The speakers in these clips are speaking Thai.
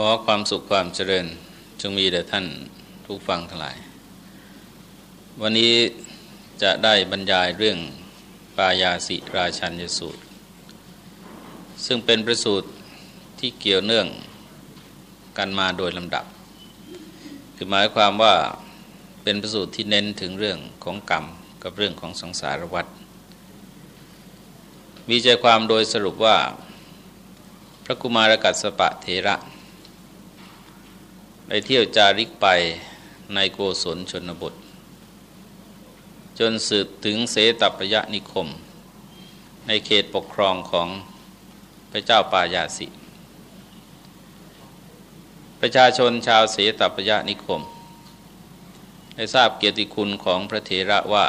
ขอความสุขความเจริญจงมีแด่ท่านทุกฟังทั้งหลาย วันนี้จะได้บรรยายเรื่องปายาสิราชันยสูตร ซึ่งเป็นประสูตรที่เกี่ยวเนื่องกันมาโดยลำดับ คือหมายความว่าเป็นประสูตรที่เน้นถึงเรื่องของกรรมกับเรื่องของสังสารวัฏมีใจความโดยสรุปว่า พระกุมารกัสปะเทระ ได้เที่ยวจาริกไปในโกศลชนบท จนสืบถึงเสตปยะนิคม ในเขตปกครองของพระเจ้าปายาสิ ประชาชนชาวเสตปยะนิคม ได้ทราบเกียรติคุณของพระเถระว่า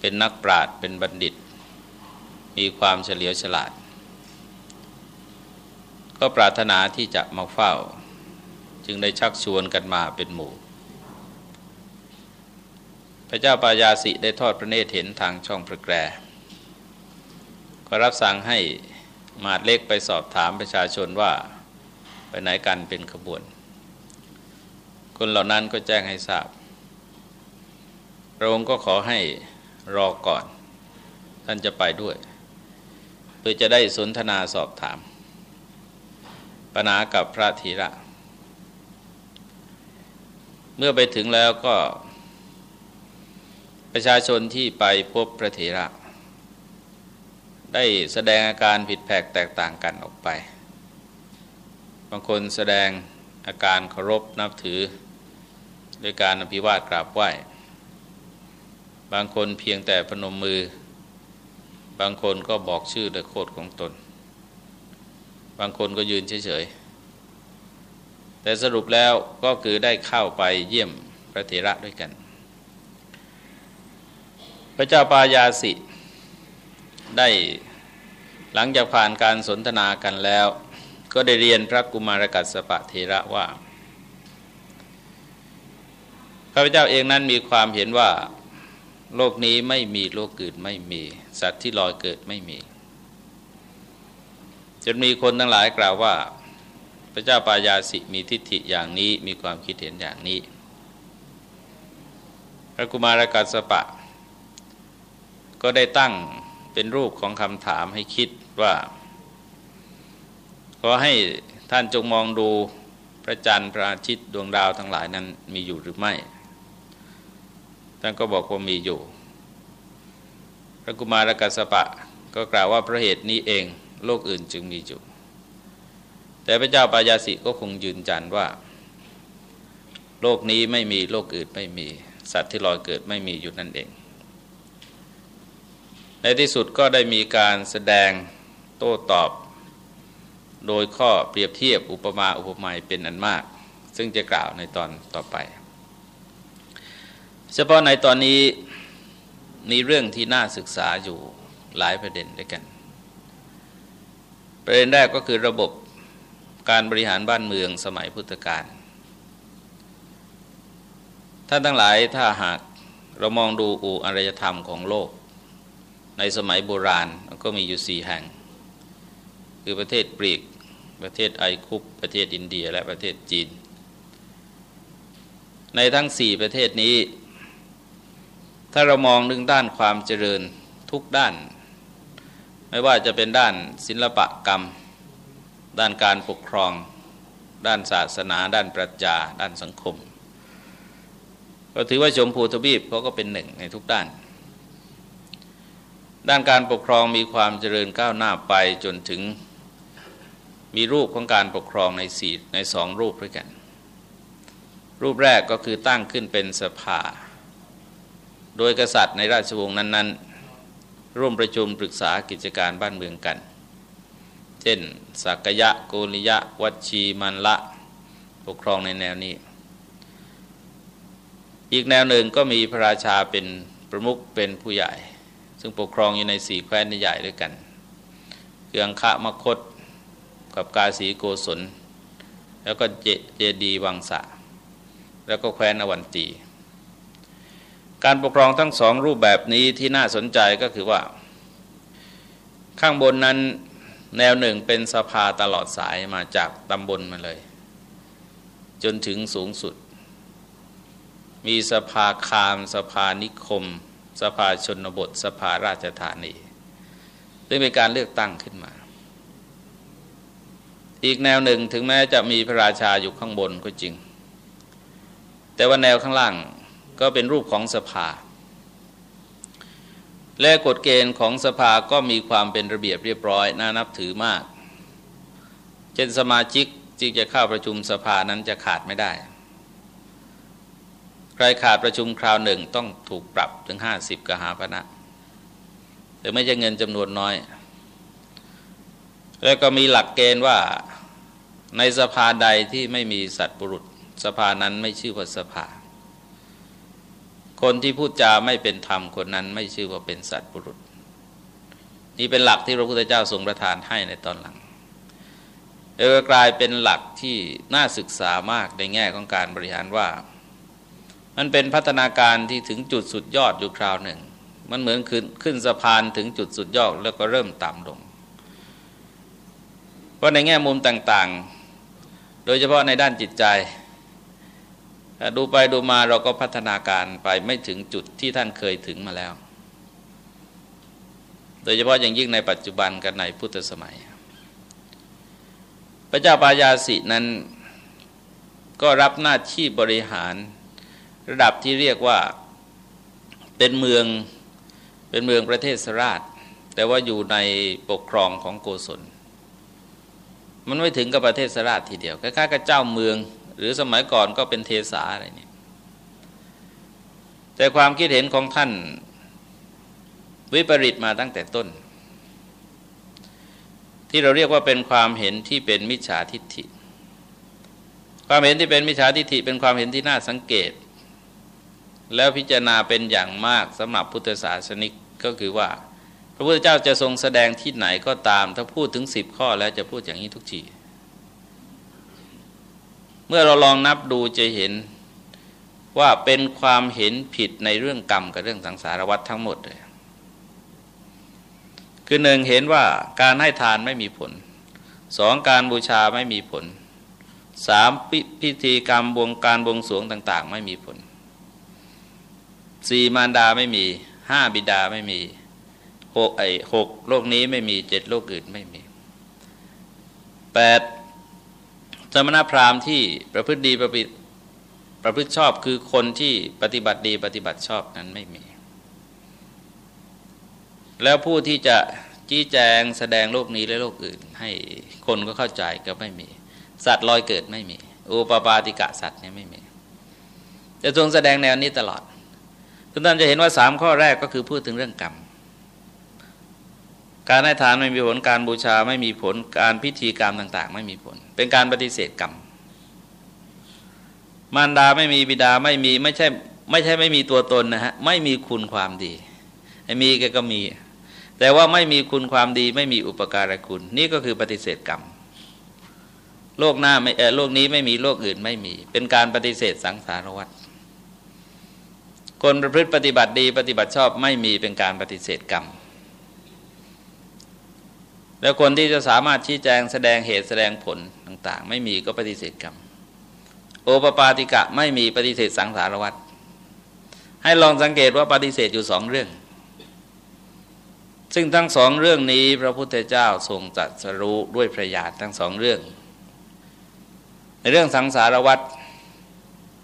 เป็นนักปราชญ์เป็นบัณฑิต มีความเฉลียวฉลาด ก็ปรารถนาที่จะมาเฝ้า จึงได้ชักชวนกันมาเป็นหมู่ พระเจ้าปายาสิได้ทอดพระเนตรเห็นทางช่องพระแกรก็รับสั่งให้มาดเล็กไปสอบถามประชาชนว่าไปไหนกันเป็นขบวน คนเหล่านั้นก็แจ้งให้ทราบพระองค์ก็ขอให้รอก่อน ท่านจะไปด้วย เพื่อจะได้สนทนาสอบถาม ปัญหากับพระธีระ เมื่อไปถึงแล้วก็ ประชาชนที่ไปพบพระเถระ ได้แสดงอาการผิดแผกแตกต่างกันออกไป บางคนแสดงอาการเคารพนับถือด้วยการอภิวาทกราบไหว้ บางคนเพียงแต่พนมมือ บางคนก็บอกชื่อและโคดของตน บางคนก็ยืนเฉยๆ แต่สรุปแล้วก็คือได้เข้าไปเยี่ยมพระเถระด้วยกัน พระเจ้าปายาสิได้หลังจากผ่านการสนทนากันแล้ว ก็ได้เรียนพระกุมารกัสปะเถระว่าข้าพเจ้าเองนั้นมีความเห็นว่า โลกนี้ไม่มีโลกเกิดไม่มี สัตว์ที่ลอยเกิดไม่มีจนมีคนทั้งหลายกล่าวว่า ระเจ้าปายาสิมีทิฏฐิอย่างนี้มีความคิดเห็นอย่างนี้ พระกุมารกัสปะ ก็ได้ตั้งเป็นรูปของคำถามให้คิดว่า ขอให้ท่านจงมองดูพระจันทร์พระอาทิตย์ดวงดาวทั้งหลายนั้นมีอยู่หรือไม่ ท่านก็บอกว่ามีอยู่ พระกุมารกัสปะก็กล่าวว่าพระเหตุนี้เอง โลกอื่นจึงมีอยู่ แต่พระเจ้าปายาสิก็คงยืนยันว่า โลกนี้ไม่มีโลกอื่นไม่มี สัตว์ที่ลอยเกิดไม่มีอยู่นั่นเอง ในที่สุดก็ได้มีการแสดงโต้ตอบ โดยข้อเปรียบเทียบอุปมาอุปไมยเป็นอันมาก ซึ่งจะกล่าวในตอนต่อไป เฉพาะในตอนนี้มีเรื่องที่น่าศึกษาอยู่หลายประเด็นด้วยกัน ประเด็นแรกก็คือระบบ การบริหารบ้านเมืองสมัยพุทธกาลท่านทั้งหลายถ้าหากเรามองดูอูอารยธรรมของโลก ในสมัยโบราณก็มีอยู่สี่แห่ง คือประเทศปรีก ประเทศไอคุปประเทศอินเดียและประเทศจีน ในทั้งสี่ประเทศนี้ ถ้าเรามองดึงด้านความเจริญทุกด้าน ไม่ว่าจะเป็นด้านศิลปกรรม ด้านการปกครอง ด้านศาสนา ด้านปรัชญา ด้านสังคม ก็ถือว่าชมพูทวีปเขาก็เป็นหนึ่งในทุกด้าน ด้านการปกครองมีความเจริญก้าวหน้าไปจนถึงมีรูปของการปกครองในสี่ในสองรูปด้วยกัน รูปแรกก็คือตั้งขึ้นเป็นสภา โดยกษัตริย์ในราชวงศ์นั้น ๆ ร่วมประชุมปรึกษากิจการบ้านเมืองกัน ช่น สักยะโกริยะ วัชีมันละ ปกครองในแนวนี้ อีกแนวหนึ่งก็มีพระราชาเป็นประมุขเป็นผู้ใหญ่ ซึ่งปกครองอยู่ในสี่แคว้นใหญ่ด้วยกันเกืองคะมคตกับกาสีโกศล แล้วก็เจเจดีวังสะ แล้วก็แคว้นอวันตี การปกครองทั้งสองรูปแบบนี้ที่น่าสนใจก็คือว่า ข้างบนนั้น แนวหนึ่งเป็นสภาตลอดสายมาจากตำบลมาเลย จนถึงสูงสุด มีสภาคามสภานิคม สภาชนบท สภาราชธานีซึ่งเป็นการเลือกตั้งขึ้นมา อีกแนวหนึ่งถึงแม้จะมีพระราชาอยู่ข้างบนก็จริง แต่ว่าแนวข้างล่างก็เป็นรูปของสภา และกฎเกณฑ์ของสภาก็มีความเป็นระเบียบเรียบร้อย น่านับถือมาก เช่นสมาชิกจึงจะเข้าประชุมสภานั้นจะขาดไม่ได้ ใครขาดประชุมคราวหนึ่งต้องถูกปรับถึงห้าสิบกหาพนะแต่ไม่ใช่เงินจำนวนน้อย แล้วก็มีหลักเกณฑ์ว่าในสภาใดที่ไม่มีสัตว์บุรุษ สภานั้นไม่ชื่อว่าสภา คนที่พูดจาไม่เป็นธรรมคนนั้นไม่ชื่อว่าเป็นสัตว์บุรุษ นี่เป็นหลักที่พระพุทธเจ้าทรงประทานให้ในตอนหลังเออกลายเป็นหลักที่น่าศึกษามากในแง่ของการบริหารว่า มันเป็นพัฒนาการที่ถึงจุดสุดยอดอยู่คราวหนึ่ง มันเหมือนขึ้นขึ้นสะพานถึงจุดสุดยอดแล้วก็เริ่มต่ำลง เพราะในแง่มุมต่างๆ โดยเฉพาะในด้านจิตใจ ดูไปดูมาเราก็พัฒนาการไปไม่ถึงจุดที่ท่านเคยถึงมาแล้ว โดยเฉพาะอย่างยิ่งในปัจจุบันกันในพุทธสมัย พระเจ้าปายาสินั้นก็รับหน้าที่บริหารระดับที่เรียกว่าเป็นเมืองเป็นเมืองประเทศสราช แต่ว่าอยู่ในปกครองของโกศล มันไม่ถึงกับประเทศสราชทีเดียวคล้ายๆกับเจ้าเมือง หรือสมัยก่อนก็เป็นเทสาอะไรนี่แต่ความคิดเห็นของท่านวิปริตมาตั้งแต่ต้น ที่เราเรียกว่าเป็นความเห็นที่เป็นมิจฉาทิฏฐิ ความเห็นที่เป็นมิจฉาทิฏฐิเป็นความเห็นที่น่าสังเกต แล้วพิจารณาเป็นอย่างมากสำหรับพุทธศาสนิกก็คือว่า พระพุทธเจ้าจะทรงแสดงที่ไหนก็ตาม ถ้าพูดถึงสิบข้อแล้วจะพูดอย่างนี้ทุกที เมื่อเราลองนับดูจะเห็นว่าเป็นความเห็นผิดในเรื่องกรรมกับเรื่องสังสารวัฏทั้งหมดเลยคือหนึ่งเห็นว่าการให้ทานไม่มีผลสองการบูชาไม่มีผลสามพิธีกรรมบวงการบวงสวงต่าง ๆ ไม่มีผลสี่มารดาไม่มีห้าบิดาไม่มีหกไอหกโลกนี้ไม่มีเจ็ดโลกอื่นไม่มีแปด สมณพราหมณ์ที่ประพฤติดีประพฤติประพฤติชอบคือคนที่ปฏิบัติดีปฏิบัติชอบนั้นไม่มี แล้วผู้ที่จะจี้แจงแสดงโลกนี้และโลกอื่น ให้คนก็เข้าใจก็ไม่มี สัตว์ลอยเกิดไม่มีอุปปาติกะสัตว์เนี่ยไม่มีจะทรงแสดงแนวนี้ตลอด คุณท่านจะเห็นว่าสามข้อแรกก็คือพูดถึงเรื่องกรรม การให้ทานไม่มีผลการบูชาไม่มีผลการพิธีกรรมต่าง ๆ ไม่มีผล เป็นการปฏิเสธกรรม มารดาไม่มีบิดาไม่มีไม่ใช่ไม่ใช่ไม่มีตัวตนนะฮะไม่มีคุณความดีไอ้มีก็มี แต่ว่าไม่มีคุณความดีไม่มีอุปการะคุณ นี่ก็คือปฏิเสธกรรม โลกหน้าไม่เออโลกนี้ไม่มีโลกอื่นไม่มี เป็นการปฏิเสธสังสารวัฏคนประพฤติปฏิบัติดี ปฏิบัติชอบไม่มีเป็นการปฏิเสธกรรม แล้วคนที่จะสามารถชี้แจงแสดงเหตุแสดงผลต่างๆ ไม่มีก็ปฏิเสธกรรม โอปปาติกะไม่มีปฏิเสธสังสารวัฏให้ลองสังเกตว่าปฏิเสธอยู่สองเรื่อง ซึ่งทั้งสองเรื่องนี้พระพุทธเจ้าทรงจัดสรู้ด้วยพระญาณทั้งสองเรื่อง ในเรื่องสังสารวัฏ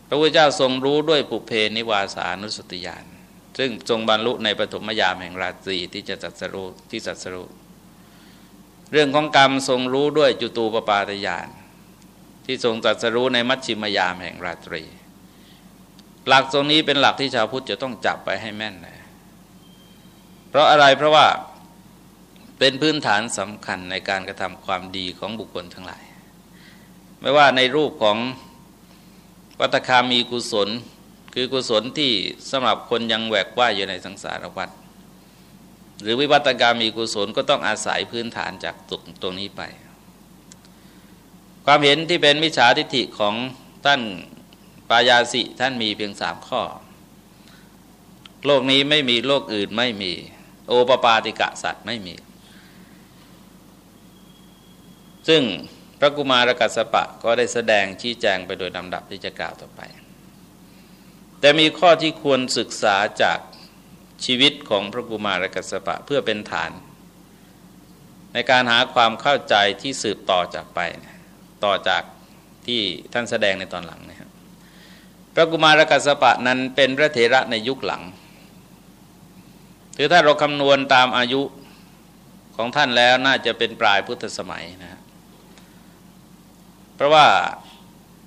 พระพุทธเจ้าทรงรู้ด้วยปุเพนิวาสานุสติญาณซึ่งทรงบรรลุในปฐมยามแห่งราตรีที่จะจัดสรุที่จัดสรุ เรื่องของกรรมทรงรู้ด้วยจุตูปปาตญาณที่ทรงจัดสรู้ในมัชชิมยามแห่งราตรี หลักตรงนี้เป็นหลักที่ชาวพุทธจะต้องจับไปให้แม่นเลยเพราะอะไรเพราะว่าเป็นพื้นฐานสำคัญในการกระทำความดีของบุคคลทั้งหลาย ไม่ว่าในรูปของวัตคามีกุศล คือกุศลที่สำหรับคนยังแหวกว่าอยู่ในสังสารวัฏ หรือวิวัตกรรมมีกุศลก็ต้องอาศัยพื้นฐานจากตรงตรงนี้ไป ความเห็นที่เป็นมิจฉาทิฏฐิของท่านปายาสิท่านมีเพียงสามข้อ โลกนี้ไม่มีโลกอื่นไม่มี โอปปาติกะสัตว์ไม่มี ซึ่งพระกุมารกัสปะก็ได้แสดงชี้แจงไปโดยลำดับที่จะกล่าวต่อไป แต่มีข้อที่ควรศึกษาจาก ชีวิตของพระกุมารกัสปะเพื่อเป็นฐาน ในการหาความเข้าใจที่สืบต่อจากไป ต่อจากที่ท่านแสดงในตอนหลังนะครับพระกุมารกัสปะนั้นเป็นพระเถระในยุคหลังถือถ้าเราคำนวณตามอายุของท่านแล้วน่าจะเป็นปลายพุทธสมัยนะเพราะว่า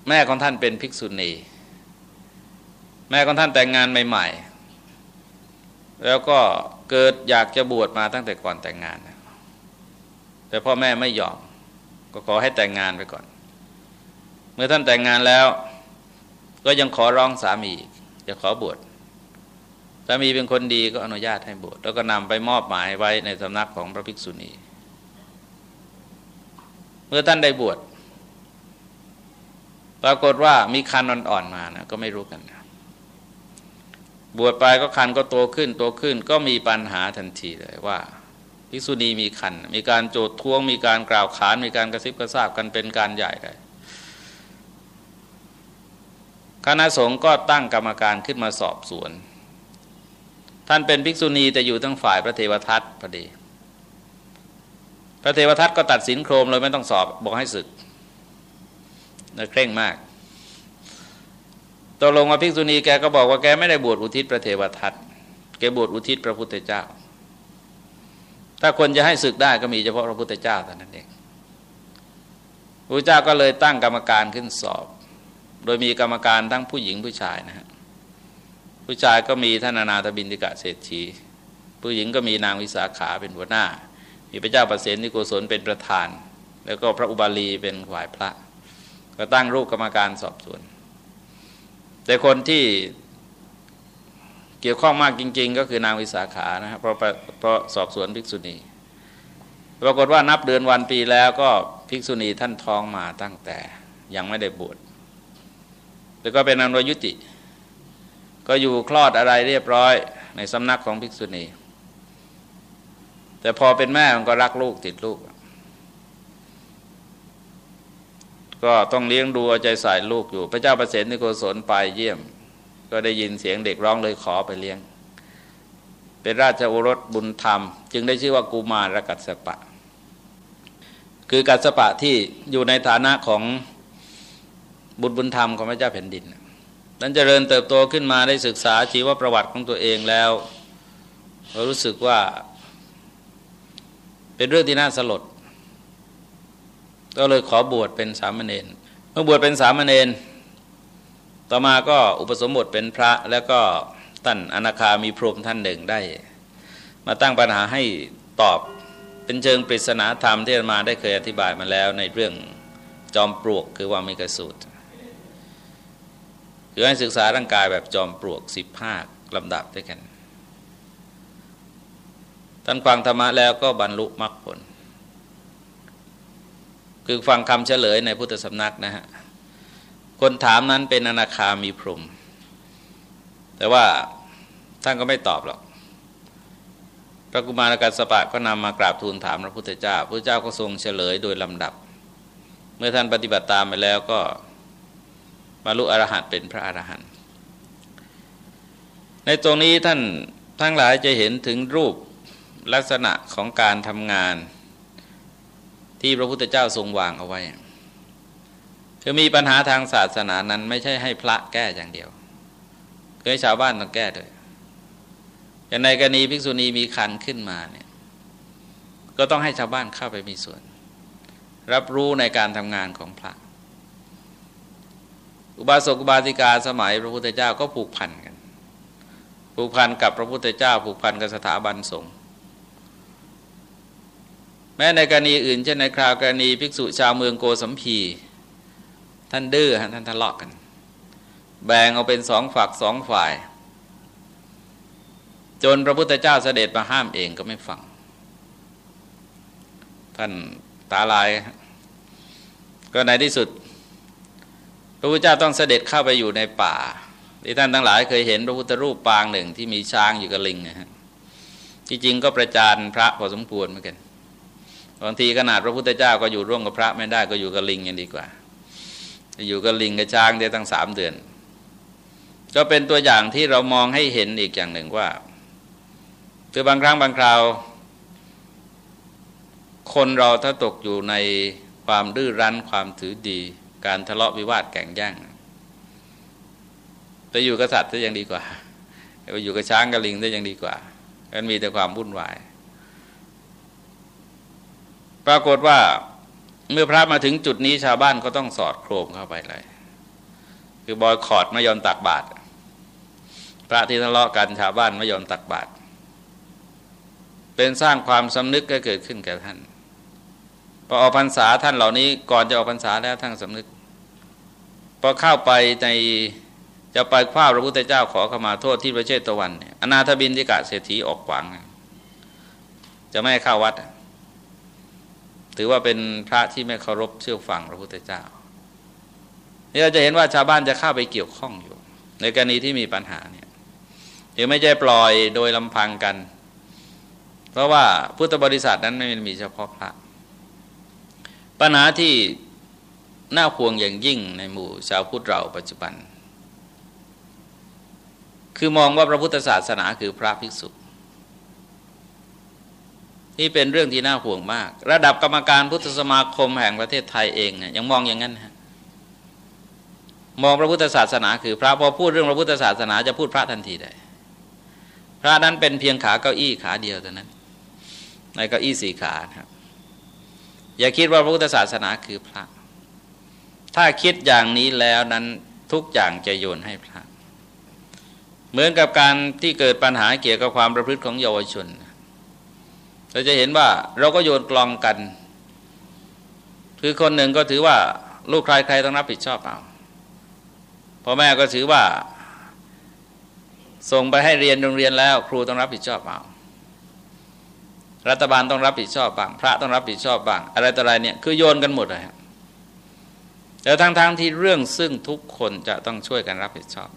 แม่ของท่านเป็นภิกษุณี แม่ของท่านแต่งงานใหม่ ๆ แล้วก็เกิดอยากจะบวชมาตั้งแต่ก่อนแต่งงาน แต่พ่อแม่ไม่ยอม ก็ขอให้แต่งงานไปก่อน เมื่อท่านแต่งงานแล้ว ก็ยังขอร้องสามีจะขอบวชสามีเป็นคนดีก็อนุญาตให้บวชแล้วก็นำไปมอบหมายไว้ในสำนักของพระภิกษุณี เมื่อท่านได้บวชปรากฏว่ามีคันอ่อนๆมานะก็ไม่รู้กัน บวชไปก็คันก็โตขึ้นโตขึ้นก็มีปัญหาทันทีเลยว่าภิกษุณีมีคัน มีการโจดท้วง มีการกล่าวขาน มีการกระซิบกระซาบกันเป็นการใหญ่เลยคณะสงฆ์ก็ตั้งกรรมการขึ้นมาสอบสวน ท่านเป็นภิกษุณีแต่อยู่ทั้งฝ่ายพระเทวทัตพอดี พระเทวทัตก็ตัดสินโครมเลยไม่ต้องสอบบอกให้ศึกเคร่งมาก ตกลงมาภิกษุณีแกก็บอกว่าแกไม่ได้บวชอุทิศพระเทวทัตแกบวชอุทิศพระพุทธเจ้า ถ้าคนจะให้ศึกได้ก็มีเฉพาะพระพุทธเจ้าเท่านั้นเองพระเจ้าก็เลยตั้งกรรมการขึ้นสอบ โดยมีกรรมการทั้งผู้หญิงผู้ชายนะฮะผู้ชายก็มีท่านนาถบินติกะเศรษฐีผู้หญิงก็มีนางวิสาขาเป็นหัวหน้า มีพระเจ้าประเสนิโกศลเป็นประธาน แล้วก็พระอุบาลีเป็นฝ่ายพระ ก็ตั้งรูปกรรมการสอบสวน แต่คนที่เกี่ยวข้องมากจริง ๆ ก็คือนางวิสาขานะครับเพราะเพราะสอบสวนภิกษุณีปรากฏว่านับเดือนวันปีแล้วก็ภิกษุณีท่านท้องมาตั้งแต่ยังไม่ได้บวชแล้วก็เป็นอนุยุติ ก็อยู่คลอดอะไรเรียบร้อยในสำนักของภิกษุณี แต่พอเป็นแม่มันก็รักลูกติดลูก ก็ต้องเลี้ยงดูเอาใจใส่ลูกอยู่ พระเจ้าประเสริฐนิโกศลไปเยี่ยม ก็ได้ยินเสียงเด็กร้องเลยขอไปเลี้ยง เป็นราชโอรสบุญธรรม จึงได้ชื่อว่ากุมารกัสปะ คือกัสปะที่อยู่ในฐานะของบุตรบุญธรรมของพระเจ้าแผ่นดินนั้นเจริญเติบโตขึ้นมาได้ศึกษาชีวประวัติของตัวเองแล้วรู้สึกว่า เป็นเรื่องที่น่าสลด ก็เลยขอบวชเป็นสามเณรเมื่อบวชเป็นสามเณรต่อมาก็อุปสมบทเป็นพระแล้วก็ท่านอนาคามีพรหมท่านหนึ่งได้ มาตั้งปัญหาให้ตอบเป็นเชิงปริศนาธรรมที่มาได้เคยอธิบายมาแล้วในเรื่องจอมปลวกคือว่ามีกระสูตรคือให้ศึกษาร่างกายแบบจอมปลวกสิบห้าลำดับด้วยกันท่านฟังธรรมะแล้วก็บรรลุมรรคผล คือฟังคำเฉลยในพุทธสำนักนะฮะคนถามนั้นเป็นอนาคามีพรหมแต่ว่าท่านก็ไม่ตอบหรอกพระกุมารกัสปะก็นำมากราบทูลถามพระพุทธเจ้าพระเจ้าก็ทรงเฉลยโดยลำดับ เมื่อท่านปฏิบัติตามไปแล้วก็บรรลุอรหันต์เป็นพระอรหันต์ในตรงนี้ท่านทั้งหลายจะเห็นถึงรูปลักษณะของการทำงาน ที่พระพุทธเจ้าทรงวางเอาไว้คือมีปัญหาทางศาสนานั้น ไม่ใช่ให้พระแก้อย่างเดียวเคยชาวบ้านต้องแก้ด้วยอย่างในกรณีภิกษุณีมีคันขึ้นมาเนี่ยก็ต้องให้ชาวบ้านเข้าไปมีส่วน รับรู้ในการทำงานของพระ อุบาสกอุบาสิกาสมัยพระพุทธเจ้าก็ผูกพันกันผูกพันกับพระพุทธเจ้าผูกพันกับสถาบันสงฆ์ แม้ในกรณีอื่นเช่นในคราวกรณีภิกษุชาวเมืองโกสัมพีท่านดื้อท่านทะเลาะกัน แบ่งเอาเป็นสองฝักสองฝ่าย จนพระพุทธเจ้าเสด็จมาห้ามเองก็ไม่ฟัง ท่านตาลาย ก็ในที่สุด พระพุทธเจ้าต้องเสด็จเข้าไปอยู่ในป่า ที่ท่านทั้งหลายเคยเห็นพระพุทธรูปปางหนึ่งที่มีช้างอยู่กับลิงนะฮะที่จริงก็ประจานพระพอสมควรเหมือนกัน บางทีขนาดพระพุทธเจ้าก็อยู่ร่วมกับพระไม่ได้ก็อยู่กับลิงยังดีกว่า อยู่กับลิงกับช้างได้ตั้งสามเดือน ก็เป็นตัวอย่างที่เรามองให้เห็นอีกอย่างหนึ่งว่าคือบางครั้งบางคราว คนเราถ้าตกอยู่ในความดื้อรั้นความถือดี การทะเลาะวิวาทแข่งแย่งไปอยู่กับสัตว์จะยังดีกว่าไปอยู่กับช้างกับลิงจะยังดีกว่ามันมีแต่ความวุ่นวาย ปรากฏว่าเมื่อพระมาถึงจุดนี้ชาวบ้านก็ต้องสอดโครมเข้าไปเลย คือบอยคอร์ดไม่ยอมตักบาตรพระที่ทะเลาะกันชาวบ้านไม่ยอมตักบาตรเป็นสร้างความสำนึกก็เกิดขึ้นแก่ท่านพอออกพรรษาท่านเหล่านี้ก่อนจะออกพรรษาแล้วท่านสำนึกพอเข้าไปในจะไปคว้าพระพุทธเจ้าขอขมาโทษที่ประเทศตะวันเนี่ยอนาถบินทิกะเศรษฐีออกขวาง จะไม่ให้เข้าวัด ถือว่าเป็นพระที่ไม่เคารพเชื่อฟังพระพุทธเจ้านี่เราจะเห็นว่าชาวบ้านจะเข้าไปเกี่ยวข้องอยู่ ในกรณีที่มีปัญหาเนี่ยหรือไม่ใช่ปล่อยโดยลำพังกัน เพราะว่าพุทธบริษัทนั้นไม่มีเฉพาะพระปัญหาที่น่าห่วงอย่างยิ่งในหมู่ชาวพุทธเราปัจจุบัน คือมองว่าพระพุทธศาสนาคือพระภิกษุ นี่เป็นเรื่องที่น่าห่วงมาก ระดับกรรมการพุทธสมาคมแห่งประเทศไทยเองยังมองอย่างนั้นฮะมองพระพุทธศาสนาคือพระพอพูดเรื่องพระพุทธศาสนาจะพูดพระทันทีได้ พระนั้นเป็นเพียงขาเก้าอี้ขาเดียวเท่านั้น ในเก้าอี้สี่ขาครับอย่าคิดว่าพระพุทธศาสนาคือพระ ถ้าคิดอย่างนี้แล้วนั้นทุกอย่างจะโยนให้พระ เหมือนกับการที่เกิดปัญหาเกี่ยวกับความประพฤติของเยาวชนเเราจะเห็นว่าเราก็โยนกลองกัน คือคนหนึ่งก็ถือว่า ลูกใครใครต้องรับผิดชอบเอาพ่อแม่ก็ถือว่า ส่งไปให้เรียนโรงเรียนแล้ว ครูต้องรับผิดชอบเอารัฐบาลต้องรับผิดชอบบ้าง พระต้องรับผิดชอบบ้าง อะไรต่ออะไรเนี่ยคือโยนกันหมดเลยแต่ทั้งๆทที่เรื่องซึ่งทุกคนจะต้องช่วยกันรับผิดชอบ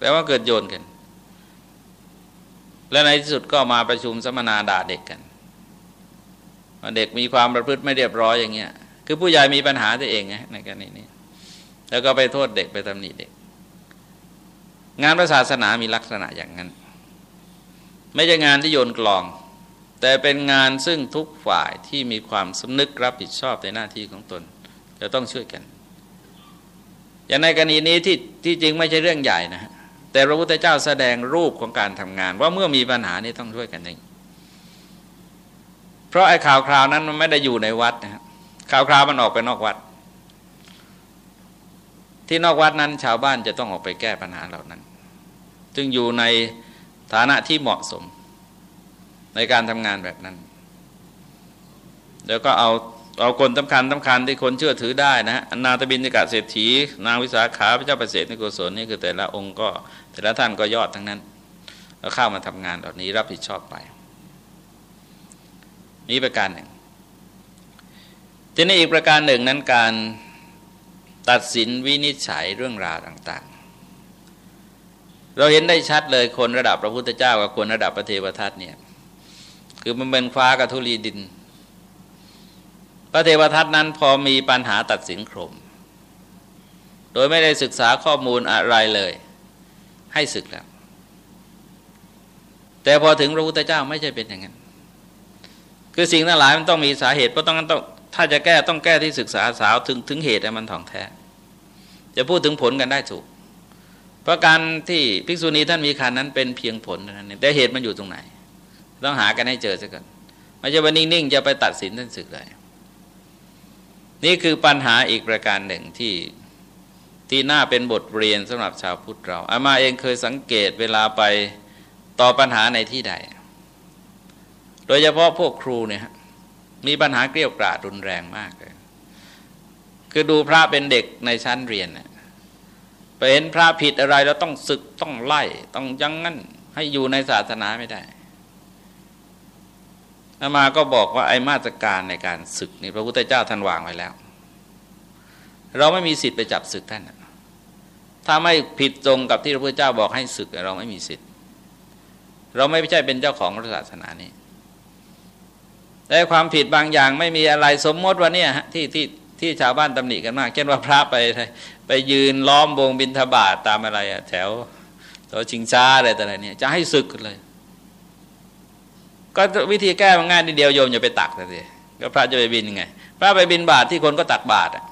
แต่ว่าเกิดโยนกัน และในที่สุดก็มาประชุมสัมมนาด่าเด็กกัน เด็กมีความประพฤติไม่เรียบร้อยอย่างเงี้ย คือผู้ใหญ่มีปัญหาตัวเองไงในกรณีนี้ แล้วก็ไปโทษเด็กไปตำหนิเด็ก งานพระศาสนามีลักษณะอย่างนั้น ไม่ใช่งานที่โยนกลอง แต่เป็นงานซึ่งทุกฝ่ายที่มีความสำนึกรับผิดชอบในหน้าที่ของตน จะต้องช่วยกัน อย่างในกรณีนี้ที่ที่จริงไม่ใช่เรื่องใหญ่นะแต่พระพุทธเจ้าแสดงรูปของการทำงาน ว่าเมื่อมีปัญหานี้ต้องช่วยกันเอง เพราะไอ้ข่าวคราวนั้นมันไม่ได้อยู่ในวัดนะครับข่าวคราวมันออกไปนอกวัด ที่นอกวัดนั้น ชาวบ้านจะต้องออกไปแก้ปัญหาเหล่านั้น จึงอยู่ในฐานะที่เหมาะสมในการทำงานแบบนั้น แล้วก็เอาเอาคนสำคัญสำคัญที่คนเชื่อถือได้นะนาตบินิกาเศรษฐี นางวิสาขาพระเจ้าประเสริฐนิโกศลนี่คือแต่ละองค์ก็ แต่ละท่านก็ยอดทั้งนั้น เข้ามาทำงานเหล่านี้รับผิดชอบไป นี้ประการหนึ่ง ทีนี้อีกประการหนึ่งนั้นการตัดสินวินิจฉัยเรื่องราวต่าง ๆ เราเห็นได้ชัดเลยคนระดับพระพุทธเจ้ากับคนระดับพระเทวทัตเนี่ยคือมันเป็นฟ้ากับทุลีดิน พระเทวทัตนั้นพอมีปัญหาตัดสินครม โดยไม่ได้ศึกษาข้อมูลอะไรเลย ให้ศึกแล้ว แต่พอถึงพระพุทธเจ้าไม่ใช่เป็นอย่างนั้น คือสิ่งทั้งหลายมันต้องมีสาเหตุเพราะต้องต้องถ้าจะแก้ต้องแก้ที่ศึกษาสาวถึงถึงเหตุให้มันถ่องแท้ จะพูดถึงผลกันได้ถูก เพราะการที่ภิกษุณีท่านมีคันนั้นเป็นเพียงผลนั้นแต่เหตุมันอยู่ตรงไหน ต้องหากันให้เจอซะก่อนไม่ใช่ว่านิ่งๆจะไปตัดสินท่านศึกเลยนี่คือปัญหาอีกประการหนึ่งที่ที่น่าเป็นบทเรียนสำหรับชาวพุทธเราอามาเองเคยสังเกตเวลาไปต่อปัญหาในที่ใด โดยเฉพาะพวกครูเนี่ยมีปัญหาเกลียวกราดรุนแรงมากเลยคือดูพระเป็นเด็กในชั้นเรียนเนี่ยไปเห็นพระผิดอะไรแล้วต้องศึกต้องไล่ต้องยังงั้นให้อยู่ในศาสนาไม่ได้อามาก็บอกว่าไอ้มาตรการในการศึกนี่พระพุทธเจ้าท่านวางไว้แล้ว เราไม่มีสิทธิ์ไปจับศึกท่านถ้าไม่ผิดตรงกับที่พระพุทธเจ้าบอกให้ศึก เราไม่มีสิทธิ์ เราไม่ใช่เป็นเจ้าของศาสนานี้ แต่ความผิดบางอย่างไม่มีอะไรสมมติว่าเนี่ยที่ที่ที่ชาวบ้านตำหนิกันมาก เช่นว่าพระไปไปยืนล้อมวงบินทบาทตามอะไรอะแถวแถวชิงช้าอะไรแต่อะไรเนี่ยจะให้ศึกเลย ก็วิธีแก้มันง่ายนิดเดียวโยมอย่าไปตักแต่สิก็พระจะไปบินยังไง พระไปบินบาทที่คนก็ตักบาทอะ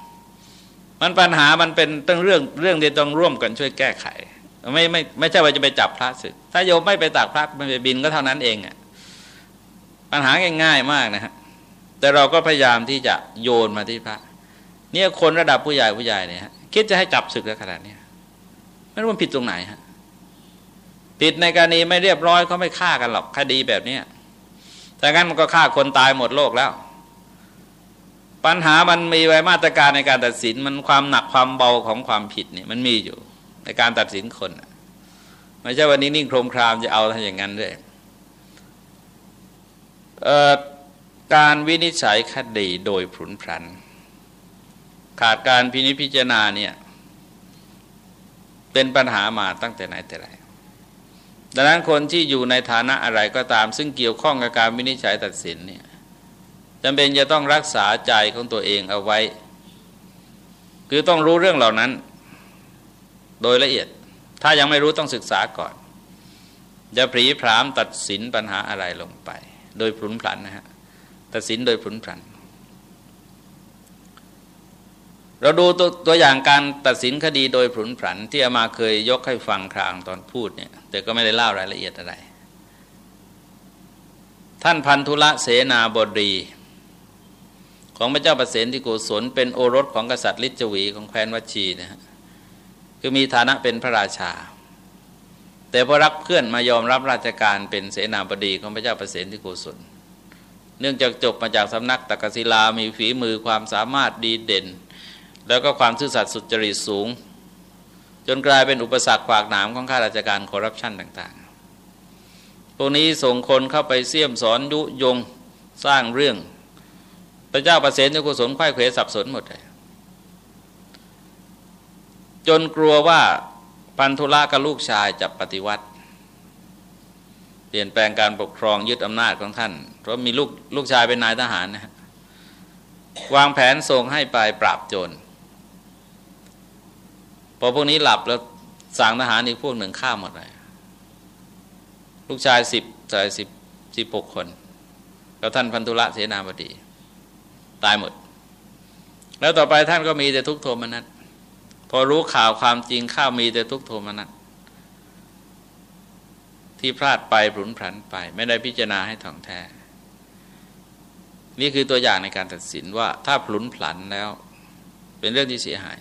มันปัญหามันเป็นตั้งเรื่องเรื่องที่ต้องร่วมกันช่วยแก้ไข ไม่ไม่ไม่ใช่ว่าจะไปจับพระศึก ถ้าโยมไม่ไปตักพระไม่ไปบินก็เท่านั้นเองอะ ปัญหาง่าย ๆมากนะฮะแต่เราก็พยายามที่จะโยนมาที่พระ เนี่ยคนระดับผู้ใหญ่ผู้ใหญ่เนี่ยคิดจะให้จับศึกแล้วขนาดนี้ไม่รู้มันผิดตรงไหนฮะผิดในกรณีไม่เรียบร้อยเขาไม่ฆ่ากันหรอกคดีแบบเนี้ยแต่งั้นมันก็ฆ่าคนตายหมดโลกแล้ว ปัญหามันมีไว้มาตรการในการตัดสินมันความหนักความเบาของความผิดเนี่ยมันมีอยู่ ในการตัดสินคนไม่ใช่วันนี้นิ่งโครมครามจะเอาทำอย่างนั้นด้วย การวินิจฉัยคดีโดยผุนพลัน ขาดการพินิจพิจารณาเนี่ยเป็นปัญหามาตั้งแต่ไหนแต่ไร ดังนั้นคนที่อยู่ในฐานะอะไรก็ตาม ซึ่งเกี่ยวข้องกับการวินิจฉัยตัดสินเนี่ยจำเป็นจะต้องรักษาใจของตัวเองเอาไว้ คือต้องรู้เรื่องเหล่านั้น โดยละเอียด ถ้ายังไม่รู้ต้องศึกษาก่อน จะผีพรามตัดสินปัญหาอะไรลงไป โดยพลุนพลันนะฮะตัดสินโดยพลุนพลัน เราดูตัวตัวอย่างการตัดสินคดีโดยผลุนผันที่อามาเคยยกให้ฟังครางตอนพูดเนี่ยแต่ก็ไม่ได้เล่ารายละเอียดอะไร ท่านพันธุละเสนาบดีของพระเจ้าประเสนที่โกศลเป็นโอรสของกษัตริย์ลิจวีของแคว้นวัชีนะฮะคือมีฐานะเป็นพระราชา แต่พอรักเพื่อนมายอมรับราชการเป็นเสนาบดีของพระเจ้าประเสนที่โกศล เนื่องจากจบมาจากสำนักตะกศิลามีฝีมือความสามารถดีเด่น แล้วก็ความซื่อสัตย์สุจริตสูง จนกลายเป็นอุปสรรคขวากหนามของข้าราชการคอร์รัปชันต่างๆพวกนี้ส่งคนเข้าไปเสี่ยมสอนยุยงสร้างเรื่อง พระเจ้าประเสริฐกุศลไข้เขวสับสนหมดเลยจนกลัวว่า พันธุละกับลูกชายจะปฏิวัติ เปลี่ยนแปลงการปกครองยึดอำนาจของท่าน เพราะมีลูกลูกชายเป็นนายทหารนะฮะวางแผนส่งให้ไปปราบโจรพอพวกนี้หลับแล้วสั่งทหารอีกพวกหนึ่งฆ่าหมดเลยลูกชายสิบชายสิบสิบหกคน แล้วท่านพันธุละเสนาบดี ตายหมด แล้วต่อไปท่านก็มีแต่ทุกโทมนัส อรู้ข่าวความจริงข้าวมีแต่ทุกโทมนัสที่พลาดไปผุนผันไป ไม่ได้พิจารณาให้ถ่องแท้ นี่คือตัวอย่างในการตัดสินว่า ถ้าผลุนผันแล้ว เป็นเรื่องที่เสียหาย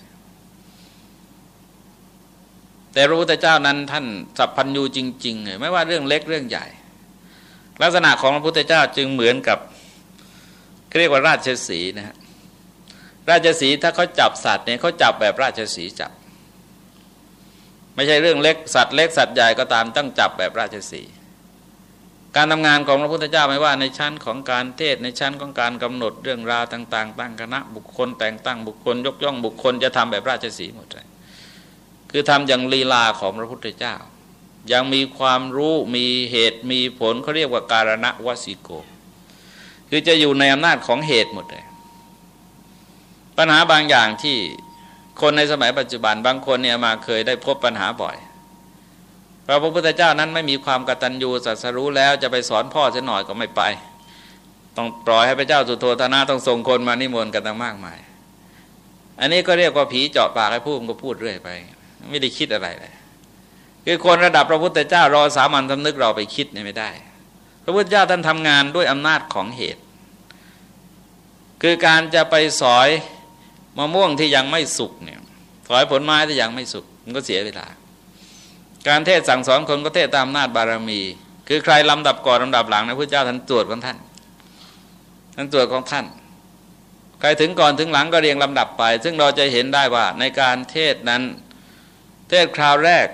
แต่พระพุทธเจ้านั้นท่านสัพพัญญูจริงๆเลยไม่ว่าเรื่องเล็กเรื่องใหญ่ ลักษณะของพระพุทธเจ้าจึงเหมือนกับเรียกว่าราชสีนะฮะ ราชสีถ้าเขาจับสัตว์เนี่ยเขาจับแบบราชสีจับ ไม่ใช่เรื่องเล็กสัตว์เล็กสัตว์ใหญ่ก็ตามต้องจับแบบราชสีการทำงานของพระพุทธเจ้าไม่ว่าในชั้นของการเทศในชั้นของการกำหนดเรื่องราวต่าง ๆ ตั้งคณะบุคคลแต่งตั้งบุคคล ยกย่องบุคคลจะทำแบบราชสีหมดเลยคือทำอย่างลีลาของพระพุทธเจ้า ยังมีความรู้มีเหตุมีผลเขาเรียกว่าการณวสิโก คือจะอยู่ในอำนาจของเหตุหมดเลย ปัญหาบางอย่างที่คนในสมัยปัจจุบันบางคนเนี่ยมาเคยได้พบปัญหาบ่อยพระพุทธเจ้านั้นไม่มีความกตัญญูสัสรู้แล้วจะไปสอนพ่อเสียหน่อยก็ไม่ไป ต้องปล่อยให้พระเจ้าสุโธธนะต้องส่งคนมานิมนต์กันตั้งมากมาย อันนี้ก็เรียกว่าผีเจาะปากให้พูดก็พูดเรื่อยไป ไม่ได้คิดอะไรเลยคือคนระดับพระพุทธเจ้ารอสามัญสำนึกเราไปคิดเนี่ยไม่ได้ พระพุทธเจ้าท่านทำงานด้วยอำนาจของเหตุ คือการจะไปสอย มะม่วงที่ยังไม่สุกเนี่ยสอยผลไม้ที่ยังไม่สุกมันก็เสียเวลา การเทศสั่งสอนคนก็เทศตามนาจบารมี คือใครลำดับก่อนลำดับหลังนะพระเจ้าท่านตรวจของท่านท่านตรวจของท่าน ใครถึงก่อนถึงหลังก็เรียงลำดับไป ซึ่งเราจะเห็นได้ว่าในการเทศนั้น เทศคราวแรก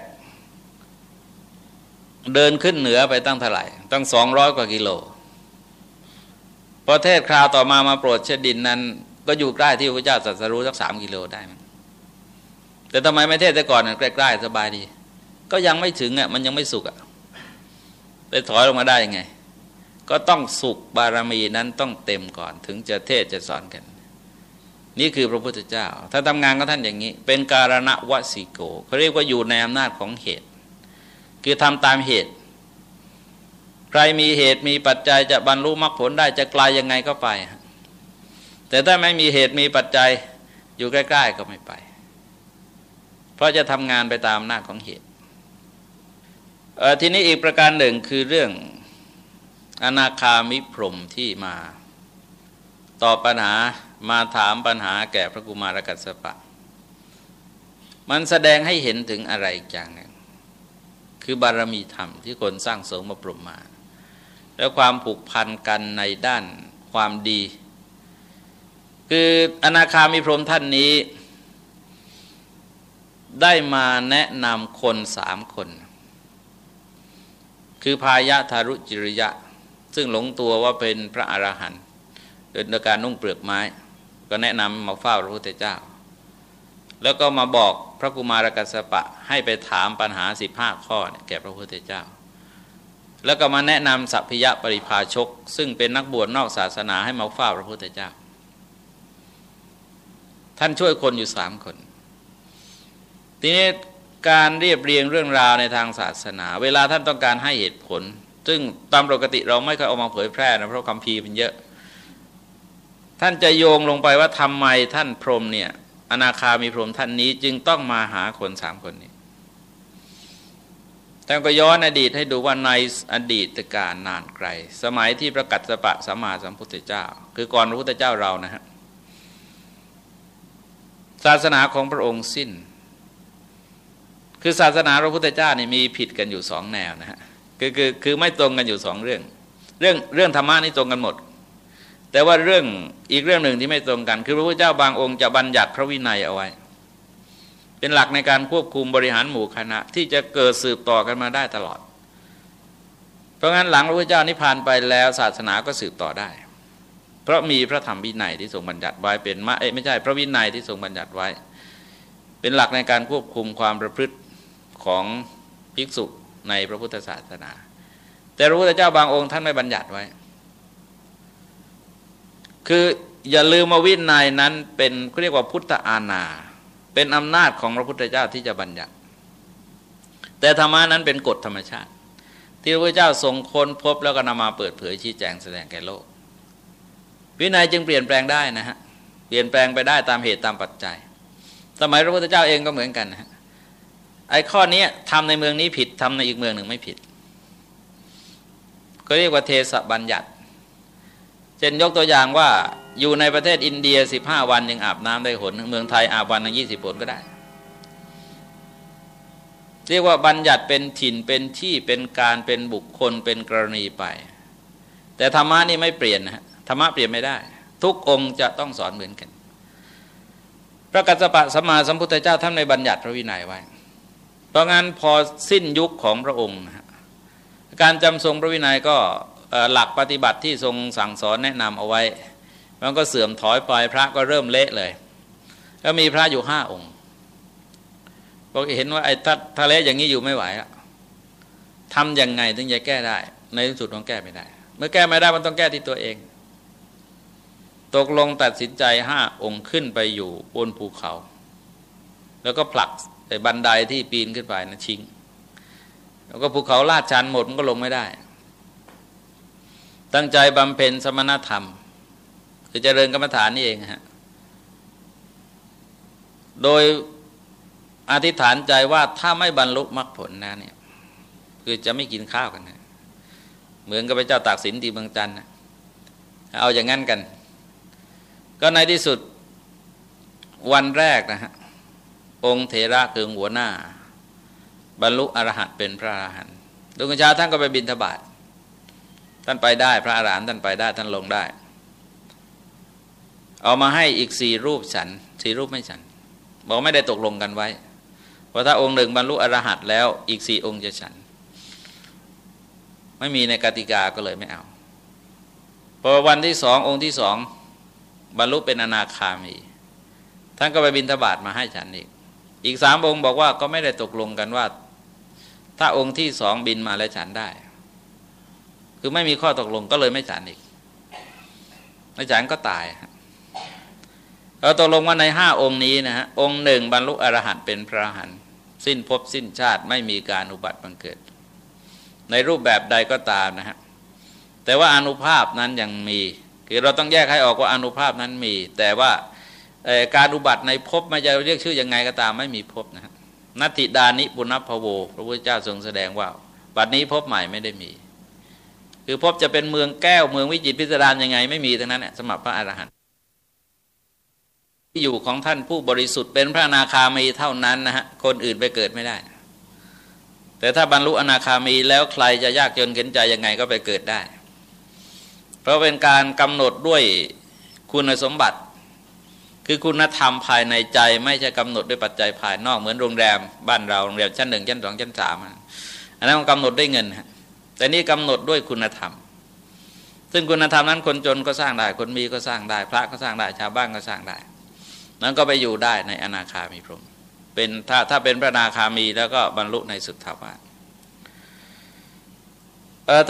เดินขึ้นเหนือไปตั้งเท่าไหร่ ตั้งสองร้อยกว่ากิโลประเทศคราวต่อมามาโปรดเชดินนั้น ก็อยู่ใกล้ที่พระเจ้าสัสรู้สักสามกิโลได้มั้แต่ทำไมไม่เทศแต่ก่อนใกล้ๆสบายดี ก็ยังไม่ถึงอะมันยังไม่สุกอะไปถอยลงมาได้ยังไง ก็ต้องสุขบารมีนั้นต้องเต็มก่อน ถึงจะเทศจะสอนกัน นี่คือพระพุทธเจ้า ถ้าทำงานก็ท่านอย่างนี้ เป็นการณวสิโกเขาเรียกว่าอยู่ในอำนาจของเหตุ คือทำตามเหตุ ใครมีเหตุมีปัจจัยจะบรรลุมรรคผลได้จะไกลยังไงก็ไป แต่ถ้าไม่มีเหตุมีปัจจัยอยู่ใกล้ ๆ ก็ไม่ไป เพราะจะทำงานไปตามหน้าของเหตุทีนี้อีกประการหนึ่งคือเรื่องอนาคามิพรมที่มาตอบปัญหามาถามปัญหาแก่พระกุมารกัสปะ มันแสดงให้เห็นถึงอะไรอย่างหนึ่ง คือบารมีธรรมที่คนสร้างสมมาปรมมา แล้วความผูกพันกันในด้านความดี คืออนาคามิพรมท่านนี้ ได้มาแนะนำคนสามคน คือพายะทารุจิริยะ ซึ่งหลงตัวว่าเป็นพระอรหันต์โดยการนุ่งเปลือกไม้ ก็แนะนำมาเฝ้าพระพุทธเจ้า แล้วก็มาบอกพระกุมารกัสปะให้ไปถามปัญหาสิบห้าข้อแก่พระพุทธเจ้า แล้วก็มาแนะนำสัพพยะปริภาชก ซึ่งเป็นนักบวชนอกศาสนาให้มาเฝ้าพระพุทธเจ้า ท่านช่วยคนอยู่สามคน ทีนี้การเรียบเรียงเรื่องราวในทางศาสนา เวลาท่านต้องการให้เหตุผล ซึ่งตามปกติเราไม่เคยเอามาเผยแพร่นะเพราะคำพีมันเยอะ ท่านจะโยงลงไปว่าทำไมท่านพรหมเนี่ยอนาคามีพรหมท่านนี้จึงต้องมาหาคนสามคนนี้ท่านก็ย้อนอดีตให้ดูว่าในอดีตการนานไกล สมัยที่ประกาศสปะสัมมาสัมพุทธเจ้า คือก่อนพระพุทธเจ้าเรานะฮะ ศาสนาของพระองค์สิ้น คือศาสนาพระพุทธเจ้านี่มีผิดกันอยู่สองแนวนะฮะคือคือคือไม่ตรงกันอยู่สองเรื่อง เรื่องเรื่องธรรมะนี่ตรงกันหมด แต่ว่าเรื่องอีกเรื่องหนึ่งที่ไม่ตรงกัน คือพระพุทธเจ้าบางองค์จะบัญญัติพระวินัยเอาไว้ เป็นหลักในการควบคุมบริหารหมู่คณะ ที่จะเกิดสืบต่อกันมาได้ตลอด เพราะงั้นหลังพระพุทธเจ้านิพพานไปแล้วศาสนาก็สืบต่อได้ เพราะมีพระธรรมวินัยที่ทรงบัญญัติไว้เป็นมะเอ้ไม่ใช่พระวินัยที่ทรงบัญญัติไว้ เป็นหลักในการควบคุมความประพฤติของภิกษุในพระพุทธศาสนา แต่พระพุทธเจ้าบางองค์ท่านไม่บัญญัติไว้ คืออย่าลืมมาวินัยนั้นเป็นเรียกว่าพุทธอาณาเป็นอำนาจของพระพุทธเจ้าที่จะบัญญัติ แต่ธรรมานั้นเป็นกฎธรรมชาติ ที่พระพุทธเจ้าทรงค้นพบแล้วก็นำมาเปิดเผยชี้แจงแสดงแก่โลก วินัยจึงเปลี่ยนแปลงได้นะฮะเปลี่ยนแปลงไปได้ตามเหตุตามปัจจัย สมัยพระพุทธเจ้าเองก็เหมือนกันนะฮะไอ้ข้อนี้ทำในเมืองนี้ผิดทำในอีกเมืองหนึ่งไม่ผิด ก็เรียกว่าเทศบัญญัติเช่นยกตัวอย่างว่าอยู่ในประเทศอินเดียสิบห้าวันยังอาบน้ำได้หนเมืองไทยอาบวันละยี่สิบหนก็ได้ เรียกว่าบัญญัติเป็นถิ่นเป็นที่เป็นการเป็นบุคคลเป็นกรณีไป แต่ธรรมะนี่ไม่เปลี่ยนนะ ธรรมะเปลี่ยนไม่ได้ ทุกองค์จะต้องสอนเหมือนกัน พระกัสสปะสัมมาสัมพุทธเจ้าท่านในบัญญัติพระวินัยไว้ เพราะงั้นพอสิ้นยุคของพระองค์ การจำทรงพระวินัยก็หลักปฏิบัติที่ทรงสั่งสอนแนะนำเอาไว้ มันก็เสื่อมถอยไปพระก็เริ่มเละเลย ก็มีพระอยู่ห้าองค์บอกเห็นว่าไอ้ทะเลอย่างนี้อยู่ไม่ไหวแล้วทำยังไงถึงจะแก้ได้ ในที่สุดต้องแก้ไม่ได้ เมื่อแก้ไม่ได้มันต้องแก้ที่ตัวเอง ตกลงตัดสินใจห้าองค์ขึ้นไปอยู่บนภูเขา แล้วก็ผลักแต่บันไดที่ปีนขึ้นไปนะชิง แล้วก็ภูเขาลาดชันหมดมันก็ลงไม่ได้ ตั้งใจบำเพ็ญสมณธรรม คือเจริญกรรมฐานนี่เองฮะโดยอธิษฐานใจว่าถ้าไม่บรรลุมรรคผลนะเนี่ย คือจะไม่กินข้าวกันนะเหมือนกับพระเจ้าตากสินที่เมืองจันนะเอาอย่างนั้นกัน ก็ในที่สุดวันแรกนะฮะองค์เถระคือหัวหน้า บรรลุอรหัตเป็นพระอรหันต์ดวงชาท่านก็ไปบินทบาทท่านไปได้พระอรหันต์ท่านไปได้ท่านลงได้ เอามาให้อีกสี่รูปฉันสี่รูปไม่ฉัน บอกไม่ได้ตกลงกันไว้เพราะถ้าองค์หนึ่งบรรลุอรหัตแล้วอีกสี่องค์จะฉัน ไม่มีในกติกาก็เลยไม่เอาพอวันที่สององค์ที่สอง บรรลุเป็นอนาคามีท่านก็ไปบินทบาทมาให้ฉันอีก อีกสามองค์บอกว่าก็ไม่ได้ตกลงกันว่า ถ้าองค์ที่สองบินมาแล้วฉันได้ คือไม่มีข้อตกลงก็เลยไม่ฉันอีกไม่ฉันก็ตายเราตกลงว่าในห้าองค์นี้นะฮะองค์หนึ่งบรรลุอรหันต์เป็นพระอรหันต์สิ้นภพสิ้นชาติไม่มีการอุบัติบังเกิด ในรูปแบบใดก็ตามนะฮะแต่ว่าอนุภาพนั้นยังมี คือเราต้องแยกให้ออกว่าอนุภาพนั้นมี แต่ว่าการอุบัติในภพไม่จะเรียกชื่อยังไงก็ตามไม่มีภพนะนัตติดานิปุณพโว พระพุทธเจ้าทรงแสดงว่าบัดนี้ภพใหม่ไม่ได้มี คือภพจะเป็นเมืองแก้วเมืองวิจิตพิสดารยังไง ไม่มีทั้งนั้นสมัครพระอรหันต์ที่อยู่ของท่านผู้บริสุทธิ์เป็นพระอนาคามีเท่านั้นนะฮะคนอื่นไปเกิดไม่ได้ แต่ถ้าบรรลุอนาคามีแล้วใครจะยากจนเข็นใจยังไงก็ไปเกิดได้ เพราะเป็นการกำหนดด้วยคุณสมบัติ คือคุณธรรมภายในใจ ไม่ใช่กำหนดด้วยปัจจัยภายนอกเหมือนโรงแรมบ้านเราโรงแรมชั้นหนึ่งชั้นสองชั้นสามอันนั้นมันกำหนดด้วยเงินแต่นี่กำหนดด้วยคุณธรรม ซึ่งคุณธรรมนั้นคนจนก็สร้างได้คนมีก็สร้างได้ พระก็สร้างได้ชาวบ้านก็สร้างได้ นั้นก็ไปอยู่ได้ในอนาคามีพรหมเป็นถ้าถ้าเป็นพระนาคามีแล้วก็บรรลุในสุทธาวาส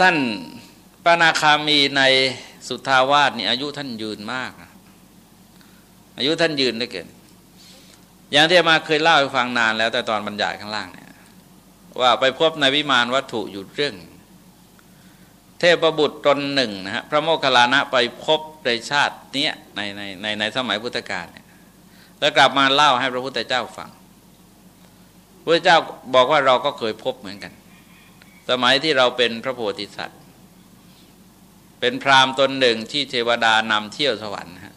ท่าน พระนาคามีในสุทาวาสนี่อายุท่านยืนมาก อายุท่านยืนได้เกินอย่างที่มาเคยเล่าให้ฟังนานแล้วแต่ตอนบรรยายข้างล่างเนี่ยว่าไปพบในวิมานวัตถุอยู่เรื่อง เทพบุตรตนหนึ่งนะฮะพระโมคคัลลานะไปพบในชาติเนี้ยในในในในสมัยพุทธกาลเนี่ยแล้วกลับมาเล่าให้พระพุทธเจ้าฟังพระเจ้าบอกว่าเราก็เคยพบเหมือนกัน สมัยที่เราเป็นพระโพธิสัตว์ เป็นพราหมณ์ตนหนึ่งที่เทวดานำเที่ยวสวรรค์ฮะ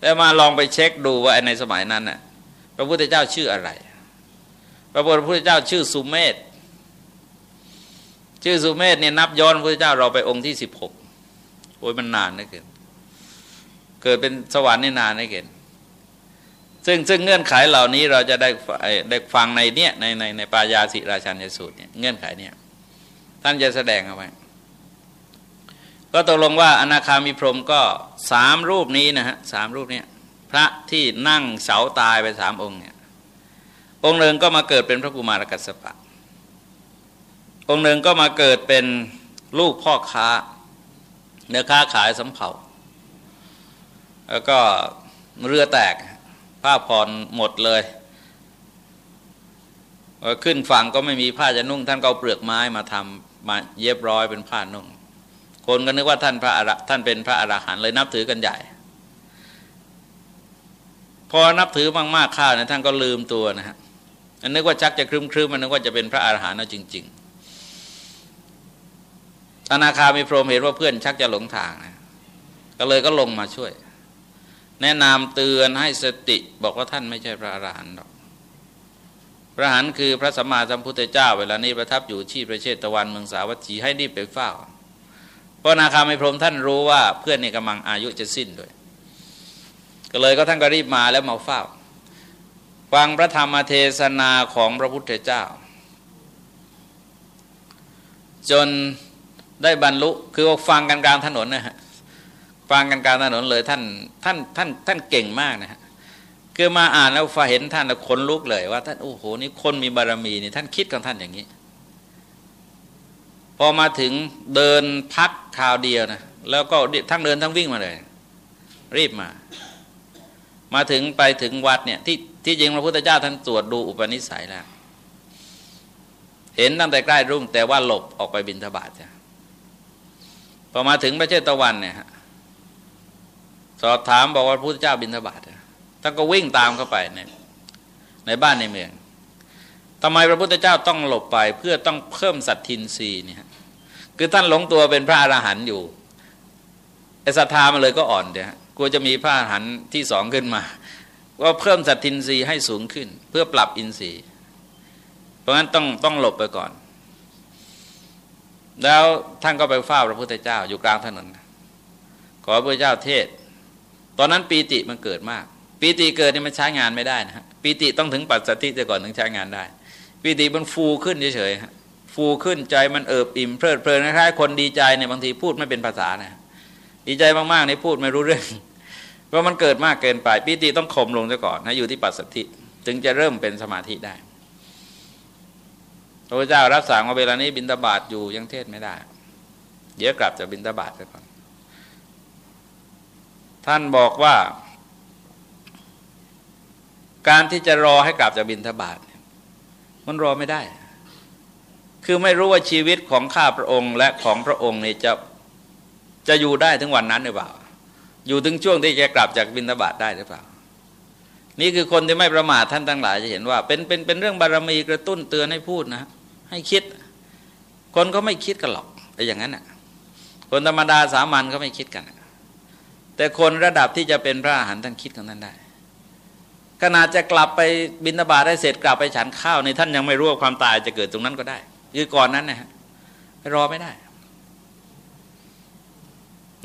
แล้วมาลองไปเช็คดูว่าในสมัยนั้นน่ะพระพุทธเจ้าชื่ออะไร พระพุทธเจ้าชื่อสุเมธชื่อสุเมธเนี่ยนับย้อนพระพุทธเจ้าเราไปองค์ที่สิบหกโอ้ยมันนานนะเกินเกิดเป็นสวรรค์นี่นานนะเกินซึ่งซึ่งเงื่อนไขเหล่านี้เราจะได้ได้ฟังในเนี้ยในในในปายาสิราชันยสูตรเนี่ยเงื่อนไขเนี่ยท่านจะแสดงเอาไว้ ก็ตกลงว่าอนาคามีพรหมก็สามรูปนี้นะฮะสามรูปนี้พระที่นั่งเสาตายไปสามองค์เนี่ยองค์หนึ่งก็มาเกิดเป็นพระกุมารกัสปะ องค์หนึ่งก็มาเกิดเป็นลูกพ่อค้าเนื้อค้าขายสำเภาแล้วก็เรือแตกผ้าผ่อนหมดเลย ขึ้นฝั่งก็ไม่มีผ้าจะนุ่ง ท่านก็เอาเปลือกไม้มาทำมาเย็บร้อยเป็นผ้านุ่ง คนก็นึกว่าท่านพระอรท่านเป็นพระอรหันต์เลยนับถือกันใหญ่ พอนับถือมากๆข้าวเนี่ยท่านก็ลืมตัวนะฮะนนึกว่าชักจะครึ้มครึ้มมันนึกว่าจะเป็นพระอรหันต์นะจริง ๆ อนาคามีพรหมเห็นว่าเพื่อนชักจะหลงทางนะก็เลยก็ลงมาช่วย แนะนำเตือนให้สติบอกว่าท่านไม่ใช่พระอรหันต์หรอกพระอรหันต์คือพระสัมมาสัมพุทธเจ้า เวลานี้ประทับอยู่ที่ประเชตะวันเมืองสาวัตถีให้รีบไปเฝ้า พราะนาคาไม่พรมท่านรู้ว่าเพื่อนนี่กำลังอายุจะสิ้นด้วย ก็เลยก็ท่านก็รีบมาแล้วมาเฝ้า ฟังพระธรรมเทศนาของพระพุทธเจ้า จนได้บรรลุคือฟังกันกลางถนนนะฮะฟังกันกลางถนนเลยท่านท่านท่านท่านเก่งมากนะฮะคือมาอ่านแล้วฟ้าเห็นท่านแล้วขนลุกเลยว่าท่านโอ้โหนี่คนมีบารมีนี่ท่านคิดของท่านอย่างนี้ พอมาถึงเดินพักคราวเดียวนะแล้วก็ทั้งเดินทั้งวิ่งมาเลย รีบมา มาถึงไปถึงวัดเนี่ยที่ที่จริงพระพุทธเจ้าท่านตรวจดูอุปนิสัยแล้ว เห็นตั้งแต่ใกล้รุ่ง แต่ว่าหลบออกไปบินทบาทจ้ะพอมาถึงพระเจ้ตะวันเนี่ยสอบถามบอกว่าพระพุทธเจ้าบินทบาทท่านก็วิ่งตามเข้าไปเนี่ยในบ้านในเมืองทำไมพระพุทธเจ้าต้องหลบไปเพื่อต้องเพิ่มสัตทินรีเนี่ย คือท่านหลงตัวเป็นพระอรหันต์อยู่ไอ้ศรัทธามันเลยก็อ่อนเดี๋ยวกลัวจะมีพระอรหันต์ที่สองขึ้นมาว่าเพิ่มสัตทินรีให้สูงขึ้น เพื่อปรับอินทรีย์ เพราะงั้นต้องต้องหลบไปก่อน แล้วท่านก็ไปเฝ้าพระพุทธเจ้าอยู่กลางถนน ขอพระเจ้าเทศ ตอนนั้นปีติมันเกิดมาก ปีติเกิดนี่มันใช้งานไม่ได้นะฮะปีติต้องถึงปัจสตติจก่อนถึงใช้งานได้ปีติมันฟูขึ้นเฉยๆ ฟูขึ้นใจมันเอิบอิ่มเพลิดเพลินคล้ายๆคนดีใจเนี่ยบางทีพูดไม่เป็นภาษานะดีใจมากๆในพูดไม่รู้เรื่องเพราะมันเกิดมากเกินไปปิติต้องข่มลงซะก่อนนะอยู่ที่ปัสสัทธิจึงจะเริ่มเป็นสมาธิได้พระเจ้ารับสั่งว่าเวลานี้บินตบาทอยู่ยังเทศไม่ได้ เดี๋ยวกลับจากบินตบาทก่อน ท่านบอกว่า การที่จะรอให้กลับจากบินทบาทมันรอไม่ได้ คือไม่รู้ว่าชีวิตของข้าพระองค์และของพระองค์เนี่ยจะจะอยู่ได้ถึงวันนั้นหรือเปล่า อยู่ถึงช่วงที่จะกลับจากบินทบาทได้หรือเปล่า นี่คือคนที่ไม่ประมาทท่านทั้งหลายจะเห็นว่า เป็นเป็นเป็นเรื่องบารมีกระตุ้นเตือนให้พูดนะ ให้คิด คนก็ไม่คิดกันหรอกไอ้อย่างนั้นน่ะ คนธรรมดาสามัญเขาไม่คิดกัน แต่คนระดับที่จะเป็นพระอรหันต์ท่านคิดกันนั้นได้ขนาดจะกลับไปบินทบาทได้เสร็จกลับไปฉันข้าวในท่านยังไม่รู้ว่าความตายจะเกิดตรงนั้นก็ได้ คือก่อนนั้นนะฮะรอไม่ได้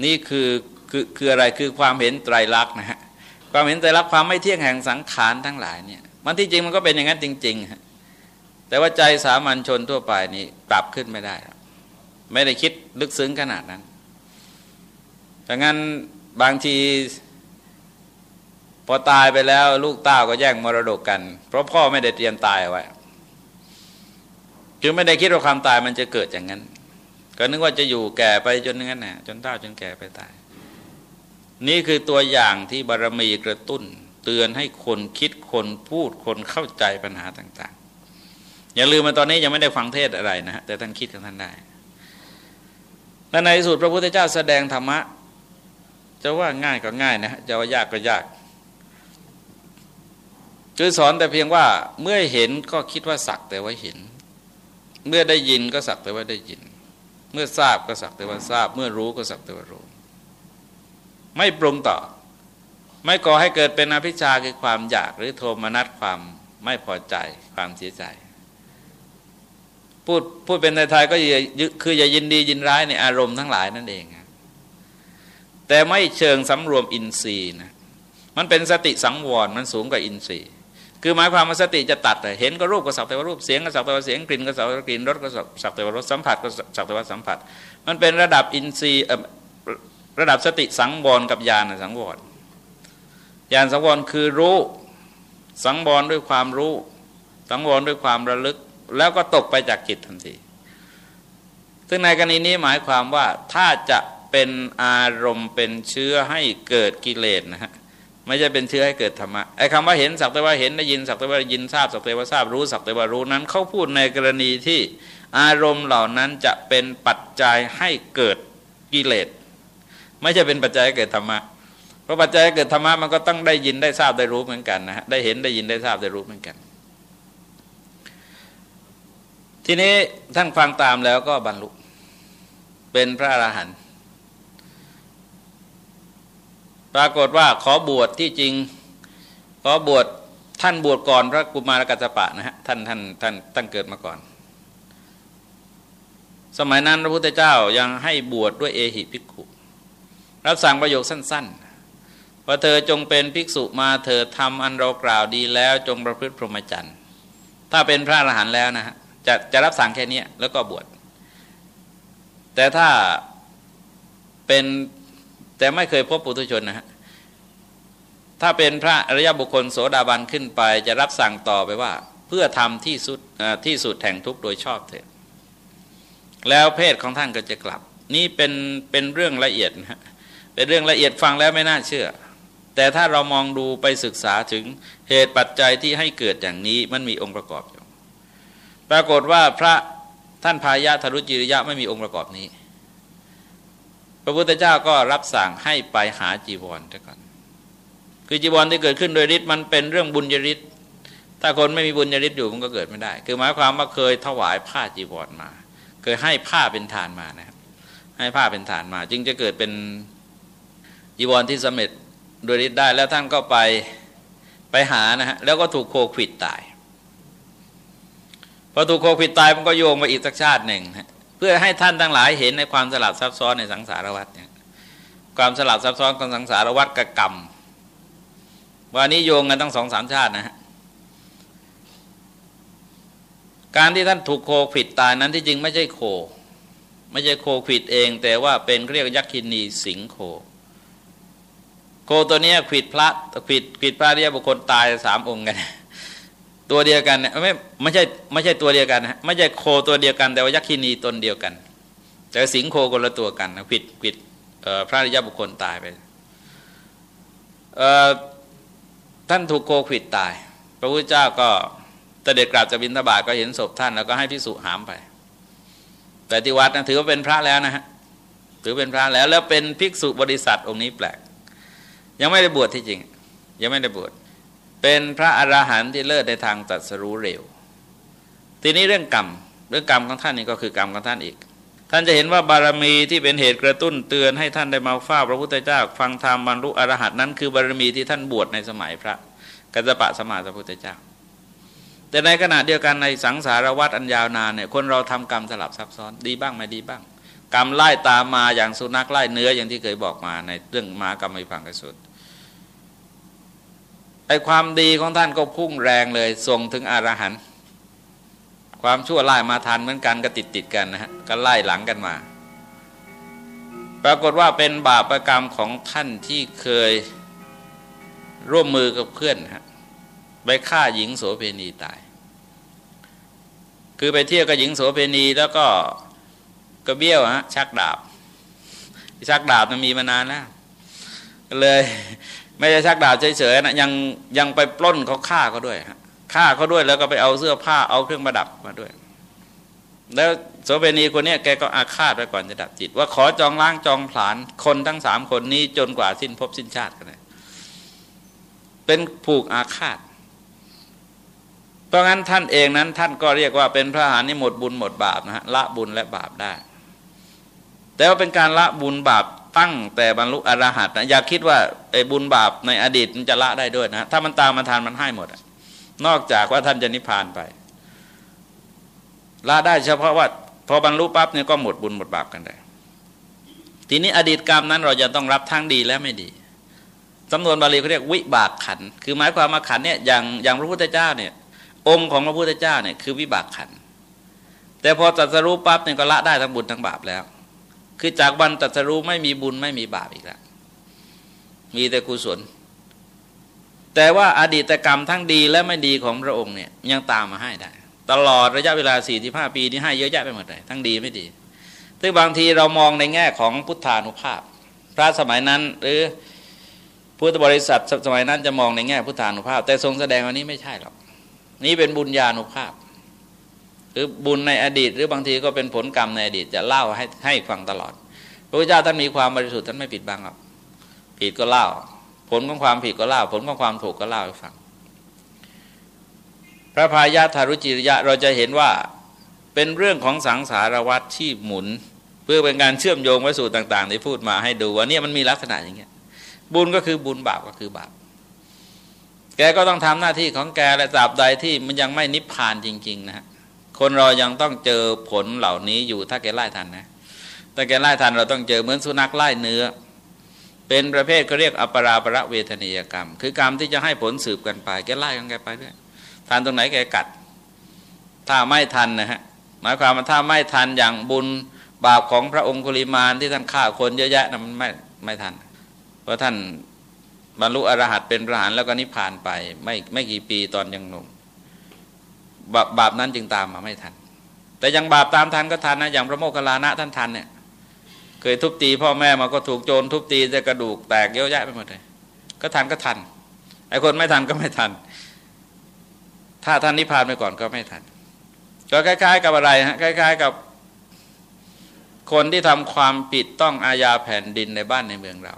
นี่คือคือคืออะไรคือความเห็นไตรลักษณ์นะฮะความเห็นไตรลักษณ์ความไม่เที่ยงแห่งสังขารทั้งหลายเนี่ย มันที่จริงมันก็เป็นอย่างนั้นจริงๆฮะแต่ว่าใจสามัญชนทั่วไปนี่ปรับขึ้นไม่ได้ไม่ได้คิดลึกซึ้งขนาดนั้นดังนั้นบางทีพอตายไปแล้วลูกเต้าก็แย่งมรดกกัน เพราะพ่อไม่ได้เตรียมตายไว้ คือไม่ได้คิดว่าความตายมันจะเกิดอย่างนั้น ก็นึกว่าจะอยู่แก่ไปจนนั้นน่ะจนเต้าจนแก่ไปตาย นี่คือตัวอย่างที่บารมีกระตุ้น เตือนให้คนคิดคนพูดคนเข้าใจปัญหาต่าง ๆ อย่าลืมมาตอนนี้ยังไม่ได้ฟังเทศอะไรนะฮะแต่ท่านคิดกับท่านได้และในสุดพระพุทธเจ้าแสดงธรรมะจะว่าง่ายก็ง่ายนะจะว่ายากก็ยากคือสอนแต่เพียงว่าเมื่อเห็นก็คิดว่าสักแต่ว่าเห็น เมื่อได้ยินก็สักแต่ว่าได้ยิน เมื่อทราบก็สักแต่ว่าทราบ เมื่อรู้ก็สักแต่ว่ารู้ ไม่ปรุงต่อ ไม่ก่อให้เกิดเป็นอภิชาคือความอยากหรือโทมนัสความไม่พอใจความเสียใจ พูดพูดเป็นไทยๆก็คืออย่ายินดียินร้ายในอารมณ์ทั้งหลายนั่นเองแต่ไม่เชิงสำรวมอินทรีย์นะมันเป็นสติสังวรมันสูงกว่าอินทรีย์ คือหมายความว่าสติจะตัด เห็นก็รูปก็สักแต่ว่ารูปเสียงก็สักแต่ว่าเสียงกลิ่นก็สักแต่ว่ากลิ่นรสก็สักแต่ว่ารสสัมผัสก็สักแต่ว่าสัมผัส มันเป็นระดับอินทรีย์ระดับสติสังวรกับญาณสังวรญาณสังวรคือรู้สังวรด้วยความรู้ สังวรด้วยความระลึก แล้วก็ตกไปจากจิตทันที ซึ่งในกรณีนี้หมายความว่าถ้าจะเป็นอารมณ์เป็นเชื้อให้เกิดกิเลสนะฮะ ไม่ใช่เป็นเชื้อให้เกิดธรรมะไอ้คำว่าเห็นสักแต่ว่าเห็นได้ยินสักแต่ว่ายินทราบสักแต่ว่าทราบรู้สักแต่ว่ารู้นั้นเขาพูดในกรณีที่อารมณ์เหล่านั้นจะเป็นปัจจัยให้เกิดกิเลสไม่ใช่เป็นปัจจัยให้เกิดธรรมะเพราะปัจจัยให้เกิดธรรมะมันก็ต้องได้ยินได้ทราบได้รู้เหมือนกันนะฮะได้เห็นได้ยินได้ทราบได้รู้เหมือนกัน ทีนี้ท่านฟังตามแล้วก็บรรลุเป็นพระอรหันต์ ปรากฏว่าขอบวชที่จริง ขอบวชท่านบวชก่อนพระกุมารกัจจปะนะฮะท่านท่านท่านท่านเกิดมาก่อน สมัยนั้นพระพุทธเจ้ายังให้บวชดด้วยเอหิภิกขุ รับสั่งประโยคสั้น ๆ ว่าเธอจงเป็นภิกษุมาเธอทำอันเรากล่าวดีแล้วจงประพฤติพรหมจรรย์ ถ้าเป็นพระอรหันต์แล้วนะฮะจะจะรับสั่งแค่นี้แล้วก็บวชแต่ถ้าเป็น แต่ไม่เคยพบปุถุชนนะฮะถ้าเป็นพระอริยบุคคลโสดาบันขึ้นไป จะรับสั่งต่อไปว่า เพื่อทำที่สุดที่สุดแห่งทุกโดยชอบเถิดแล้วเพศของท่านก็จะกลับ นี่เป็นเป็นเรื่องละเอียดนะฮะเป็นเรื่องละเอียดฟังแล้วไม่น่าเชื่อ แต่ถ้าเรามองดูไปศึกษาถึงเหตุปัจจัยที่ให้เกิดอย่างนี้มันมีองค์ประกอบอยู่ ปรากฏว่าพระท่านพายะธรุจิริยะไม่มีองค์ประกอบนี้ พระพุทธเจ้าก็รับสั่งให้ไปหาจีวรซะก่อนคือจีวรที่เกิดขึ้นโดยฤทธิ์มันเป็นเรื่องบุญยฤทธิ์ถ้าคนไม่มีบุญยฤทธิ์อยู่มันก็เกิดไม่ได้ คือหมายความว่าเคยถวายผ้าจีวรมา เคยให้ผ้าเป็นทานมานะครับให้ผ้าเป็นทานมา จึงจะเกิดเป็นจีวรที่สำเร็จโดยฤทธิ์ได้แล้วท่านก็ไปไปหานะฮะแล้วก็ถูกโคขิดตายพอถูกโควิดตายมันก็โยงมาอีกสักชาติหนึ่ง เพื่อให้ท่านทั้งหลายเห็นในความสลับซับซ้อนในสังสารวัฏเนี่ยความสลับซับซ้อนของสังสารวัฏกับกรรมวันนี้โยงกันตั้งสองสามชาตินะฮะการที่ท่านถูกโควิดตายนั้นที่จริงไม่ใช่โค ไม่ใช่โควิดเอง แต่ว่าเป็นเรียกยักษินีสิงโค โคตัวนี้ขิดพระขิดขิดพระเรียบุคคลตายสามองค์กัน ตัวเดียวกันเนี่ยไม่ไม่ใช่ไม่ใช่ตัวเดียวกันนะไม่ใช่โคตัวเดียวกัน แต่ว่ายักษินีตนเดียวกัน แต่สิงโคคนละตัวกันผิดผิดพระริยบุคคลตายไปท่านถูกโคขิดตาย พระพุทธเจ้าก็ตเด็จกราบจะบินทบาทก็เห็นศพท่านแล้วก็ให้พิสุหามไป แต่ที่วัดนะถือว่าเป็นพระแล้วนะฮะถือเป็นพระแล้วแล้วเป็นภิกษุบริษัทองค์นี้แปลก ยังไม่ได้บวชที่จริง ยังไม่ได้บวช เป็นพระอรหันต์ที่เลิศในทางตัดสรู้เร็ว ทีนี้เรื่องกรรมเรื่องกรรมของท่านนี่ก็คือกรรมของท่านอีก ท่านจะเห็นว่าบารมีที่เป็นเหตุกระตุ้นเตือนให้ท่านได้มาฝ้าพระพุทธเจ้าฟังธรรมบรรลุอรหัตนั้นคือบารมีที่ท่านบวชในสมัยพระกัจจปะสมาสัพพุทธเจ้า แต่ในขณะเดียวกันในสังสารวัฏอันยาวนานเนี่ยคนเราทำกรรมสลับซับซ้อนดีบ้างไม่ดีบ้าง กรรมไล่ตามมาอย่างสุนัขไล่เนื้ออย่างที่เคยบอกมาในเรื่องมากรรมไม่พังกสุด ไอความดีของท่านก็พุ่งแรงเลยส่งถึงอรหันต์ความชั่วไล่มาทันเหมือนกันก็ติดติดกันนะฮะก็ไล่หลังกันมา ปรากฏว่าเป็นบาปรกรรมของท่านที่เคยร่วมมือกับเพื่อนฮะไปฆ่าหญิงโสเพณีตาย คือไปเที่ยวกับหญิงโสเพณีแล้วก็กระเบี้ยวฮะชักดาบ ชักดาบมันมีมานานแล้วเลย ไม่ใช่ชักดาบเฉยๆนะยังยังไปปล้นเขาฆ่าเขาด้วยฆ่าเขาด้วยแล้วก็ไปเอาเสื้อผ้าเอาเครื่องประดับมาด้วย แล้วโสเภณีคนนี้แกก็อาฆาตไปก่อนจะดับจิต ว่าขอจองล้างจองผลาญคนทั้งสามคนนี้จนกว่าสิ้นภพสิ้นชาติกันเลยเป็นผูกอาฆาต เพราะงั้นท่านเองนั้น ท่านก็เรียกว่าเป็นพระหานี่หมดบุญหมดบาปนะฮะละบุญและบาปได้ แต่ว่าเป็นการละบุญบาป ตั้งแต่บรรลุอรหัตนะอย่าคิดว่าไอ้บุญบาปในอดีตมันจะละได้ด้วยนะถ้ามันตามมาทานมันให้หมดนอกจากว่าท่านจะนิพพานไปละได้เฉพาะว่าพอบรรลุปั๊บเนี่ยก็หมดบุญหมดบาปกันได้ทีนี้อดีตกรรมนั้นเราจะต้องรับทั้งดีและไม่ดีสำนวนบาลีเขาเรียกวิบากขัน คือหมายความมาขันเนี่ยอย่างอย่างพระพุทธเจ้าเนี่ย องค์ของพระพุทธเจ้าเนี่ยคือวิบากขัน แต่พอตัดสรู้ปั๊บเนี่ยก็ละได้ทั้งบุญทั้งบาปแล้ว คือจากวันตัสรู้ไม่มีบุญไม่มีบาปอีกแล้ว มีแต่กุศล แต่ว่าอาดีตกรรมทั้งดีและไม่ดีของพระองค์เนี่ยยังตามมาให้ได้ ตลอดระยะเวลา4ี่ห้าปีที่ให้เยอะแยะไปหมดเลยทั้งดีไม่ดีซึ่งบางทีเรามองในแง่ของพุทธานุภาพ พระสมัยนั้นหรือพุทธบริษัทสมัยนั้นจะมองในแง่พุทธานุภาพ แต่ทรงแสดงวันนี้ไม่ใช่หรอก นี่เป็นบุญญาณุภาพ รือบุญในอดีต หรือบางทีก็เป็นผลกรรมในอดีตจะเล่าให้ให้ฟังตลอด พระพุทธเจ้าท่านมีความบริสุทธิ์ท่านไม่ปิดบังหรอกผิดก็เล่า ผลของความผิดก็เล่า ผลของความถูกก็เล่าให้ฟัง พระพายาธารุจิริยะเราจะเห็นว่าเป็นเรื่องของสังสารวัตรที่หมุน เพื่อเป็นการเชื่อมโยงไว้สู่ต่างๆที่พูดมาให้ดูว่านี่มันมีลักษณะอย่างเงี้ยบุญก็คือบุญบาปก็คือบาปแกก็ต้องทำหน้าที่ของแกและตราบใดที่มันยังไม่นิพพานจริง ๆ นะฮะ คนเรายังต้องเจอผลเหล่านี้อยู่ถ้าแกไล่ทันนะถ้าแกไล่ทันเราต้องเจอเหมือนสุนัขไล่เนื้อ เป็นประเภทเขาเรียกอปราประเวทนียกรรม คือกรรมที่จะให้ผลสืบกันไป แกไล่กันแกไปเรื่อยทันตรงไหนแกกัด ถ้าไม่ทันนะฮะหมายความว่าถ้าไม่ทันอย่างบุญบาปของพระองคุลิมานที่ท่านฆ่าคนเยอะแยะนะมันไม่ไม่ทัน เพราะท่านบรรลุอรหัตเป็นพระหานแล้วก็นิพพานไป ไม่ไม่กี่ปีตอนยังหนุ่ม บาบาปนั้นจึงตามมาไม่ทัน แต่ยังบาปตามทันก็ทันนะอย่างพระโมคคัลลานะท่านทันเนี่ยเคยทุบตีพ่อแม่มาก็ถูกโจรทุบตีจะกระดูกแตกเยอะแยะไปหมดเลยก็ทันก็ทันไอ้คนไม่ทันก็ไม่ทัน ถ้าท่านนิพพานไปก่อนก็ไม่ทัน ก็คล้าย ๆ กับอะไรฮะคล้าย ๆ กับคนที่ทำความผิดต้องอาญาแผ่นดินในบ้านในเมืองเรา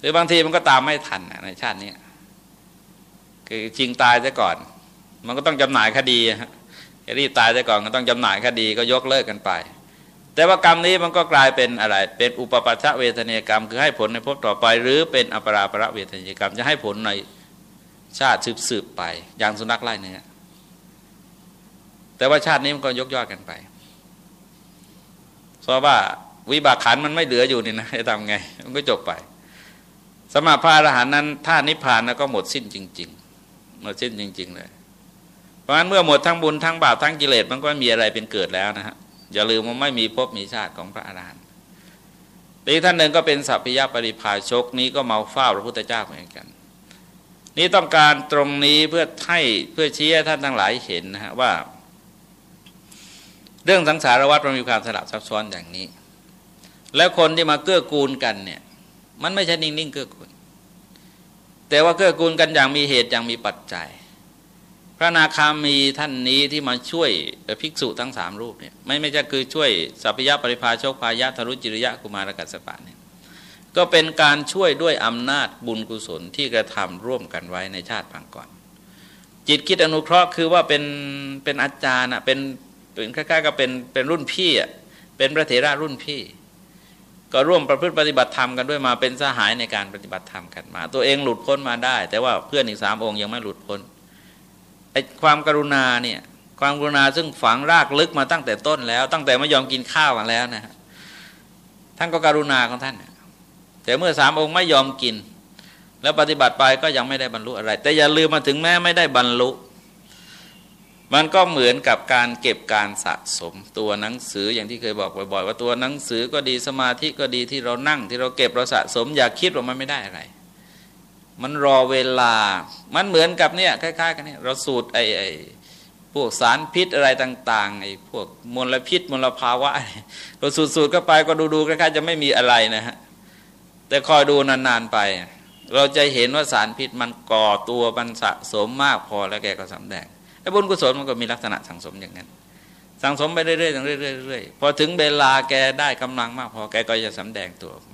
หรือบางทีมันก็ตามไม่ทันในชาตินี้คือจริงตายซะก่อน มันก็ต้องจำหน่ายคดีรีบตายซะก่อนก็ต้องจำหน่ายคดีก็ยกเลิกกันไป แต่ว่ากรรมนี้มันก็กลายเป็นอะไร เป็นอุปปัชชะเวทนยกรรม คือให้ผลในภพต่อไป หรือเป็นอปราประเวทนยกรรม จะให้ผลในชาติสืบๆไป อย่างสุนัขไล่เนื้อแต่ว่าชาตินี้มันก็ยกยอดกันไป เพราะว่าวิบากขันมันไม่เหลืออยู่นี่นะจะทำไง มันก็จบไป สมาพระอรหันต์นั้น ถ้านิพพานแล้วก็หมดสิ้นจริง ๆ หมดสิ้นจริง ๆ เลย เพราะฉะนั้นเมื่อหมดทั้งบุญทั้งบาปทั้งกิเลสมันก็ไม่มีอะไรเป็นเกิดแล้วนะฮะอย่าลืมว่าไม่มีภพมีชาติของพระอรหันต์อีกท่านหนึ่งก็เป็นสัพพยาปริภาชกนี้ก็เมาเฝ้าพระพุทธเจ้าเหมือนกัน นี่ต้องการตรงนี้เพื่อให้เพื่อชี้ให้ท่านทั้งหลายเห็นนะฮะว่า เรื่องสังสารวัฏมันมีความสลับซับซ้อนอย่างนี้ แล้วคนที่มาเกื้อกูลกันเนี่ย มันไม่ใช่นิ่งๆเกื้อกูล แต่ว่าเกื้อกูลกันอย่างมีเหตุอย่างมีปัจจัย ระนาคามีท่านนี้ที่มาช่วยภิกษุทั้งสามรูปเนี่ยไม่ไม่ใช่คือช่วยสัพยาปริภาโชคพายะทรุจิริยะกุมารกัสปะเนี่ยก็เป็นการช่วยด้วยอำนาจบุญกุศลที่กระทำร่วมกันไว้ในชาติปางก่อน จิตคิดอนุเคราะห์คือว่าเป็นเป็นอาจารย์อะเป็นเป็นคล้ายๆกับเป็นเป็นรุ่นพี่อะเป็นพระเถระรุ่นพี่ ก็ร่วมประพฤติปฏิบัติธรรมกันด้วยมาเป็นสหายในการปฏิบัติธรรมกันมา ตัวเองหลุดพ้นมาได้ แต่ว่าเพื่อนอีกสามองค์ยังไม่หลุดพ้น ไอ้ความกรุณาเนี่ยความกรุณาซึ่งฝังรากลึกมาตั้งแต่ต้นแล้ว ตั้งแต่ไม่ยอมกินข้าวกันแล้วนะฮะท่านก็กรุณาของท่าน แต่เมื่อสามองค์ไม่ยอมกิน แล้วปฏิบัติไปก็ยังไม่ได้บรรลุอะไร แต่อย่าลืมมาถึงแม้ไม่ได้บรรลุ มันก็เหมือนกับการเก็บการสะสมตัวหนังสืออย่างที่เคยบอกบ่อยๆว่าตัวหนังสือก็ดีสมาธิก็ดีที่เรานั่งที่เราเก็บเราสะสม อย่าคิดว่ามันไม่ได้อะไร มันรอเวลา มันเหมือนกับเนี่ยคล้ายๆ กันเนี่ยเราสูตรไอ้ไอ้พวกสารพิษอะไรต่างๆไอ้พวกมลพิษมลภาวะเราสูดๆเข้าไปก็ดูๆคล้ายๆจะไม่มีอะไรนะฮะแต่คอยดูนานๆไป เราจะเห็นว่าสารพิษมันก่อตัวมันสะสมมากพอแล้วแกก็สำแดงไอ้บุญกุศลมันก็มีลักษณะสังสมอย่างนั้น สังสมไปเรื่อยๆเรื่อยๆพอถึงเวลาแกได้กำลังมากพอแกก็จะสำแดงตัวออก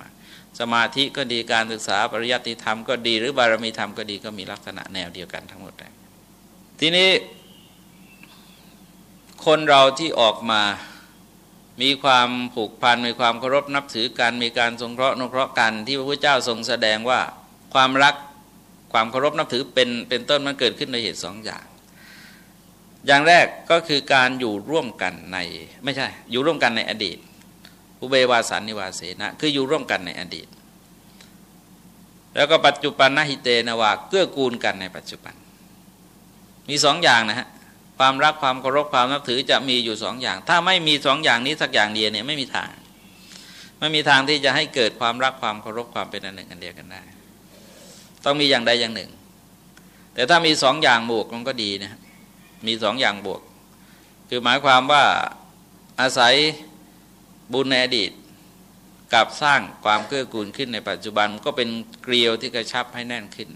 มา สมาธิก็ดีการศึกษาปริยัติธรรมก็ดีหรือบารมีธรรมก็ดีก็มีลักษณะแนวเดียวกันทั้งหมดเลยทีนี้ คนเราที่ออกมามีความผูกพันมีความเคารพนับถือกันมีการสงเคราะห์นุเคราะห์กันที่พระพุทธเจ้าทรงแสดงว่าความรักความเคารพนับถือเป็นเป็นต้นมันเกิดขึ้นในเหตุสองอย่าง อย่างแรกก็คือการอยู่ร่วมกันในไม่ใช่ อยู่ร่วมกันในอดีต อุเบวาสันนิวาเสนะ คืออยู่ร่วมกันในอดีต แล้วก็ปัจจุบันนหิเตนวาเกื้อกูลกันในปัจจุบัน มีสองอย่างนะฮะความรักความเคารพความนับถือจะมีอยู่สองอย่าง ถ้าไม่มีสองอย่างนี้สักอย่างเดียวเนี่ยไม่มีทาง ไม่มีทางที่จะให้เกิดความรักความเคารพความเป็นอันหนึ่งอันเดียวกันได้ ต้องมีอย่างใดอย่างหนึ่ง แต่ถ้ามีสองอย่างบวกมันก็ดีนะมีสองอย่างบวก คือหมายความว่าอาศัย บุญในอดีตกับสร้างความเกื้อกูลขึ้นในปัจจุบันก็เป็นเกลียวที่กระชับให้แน่นขึ้น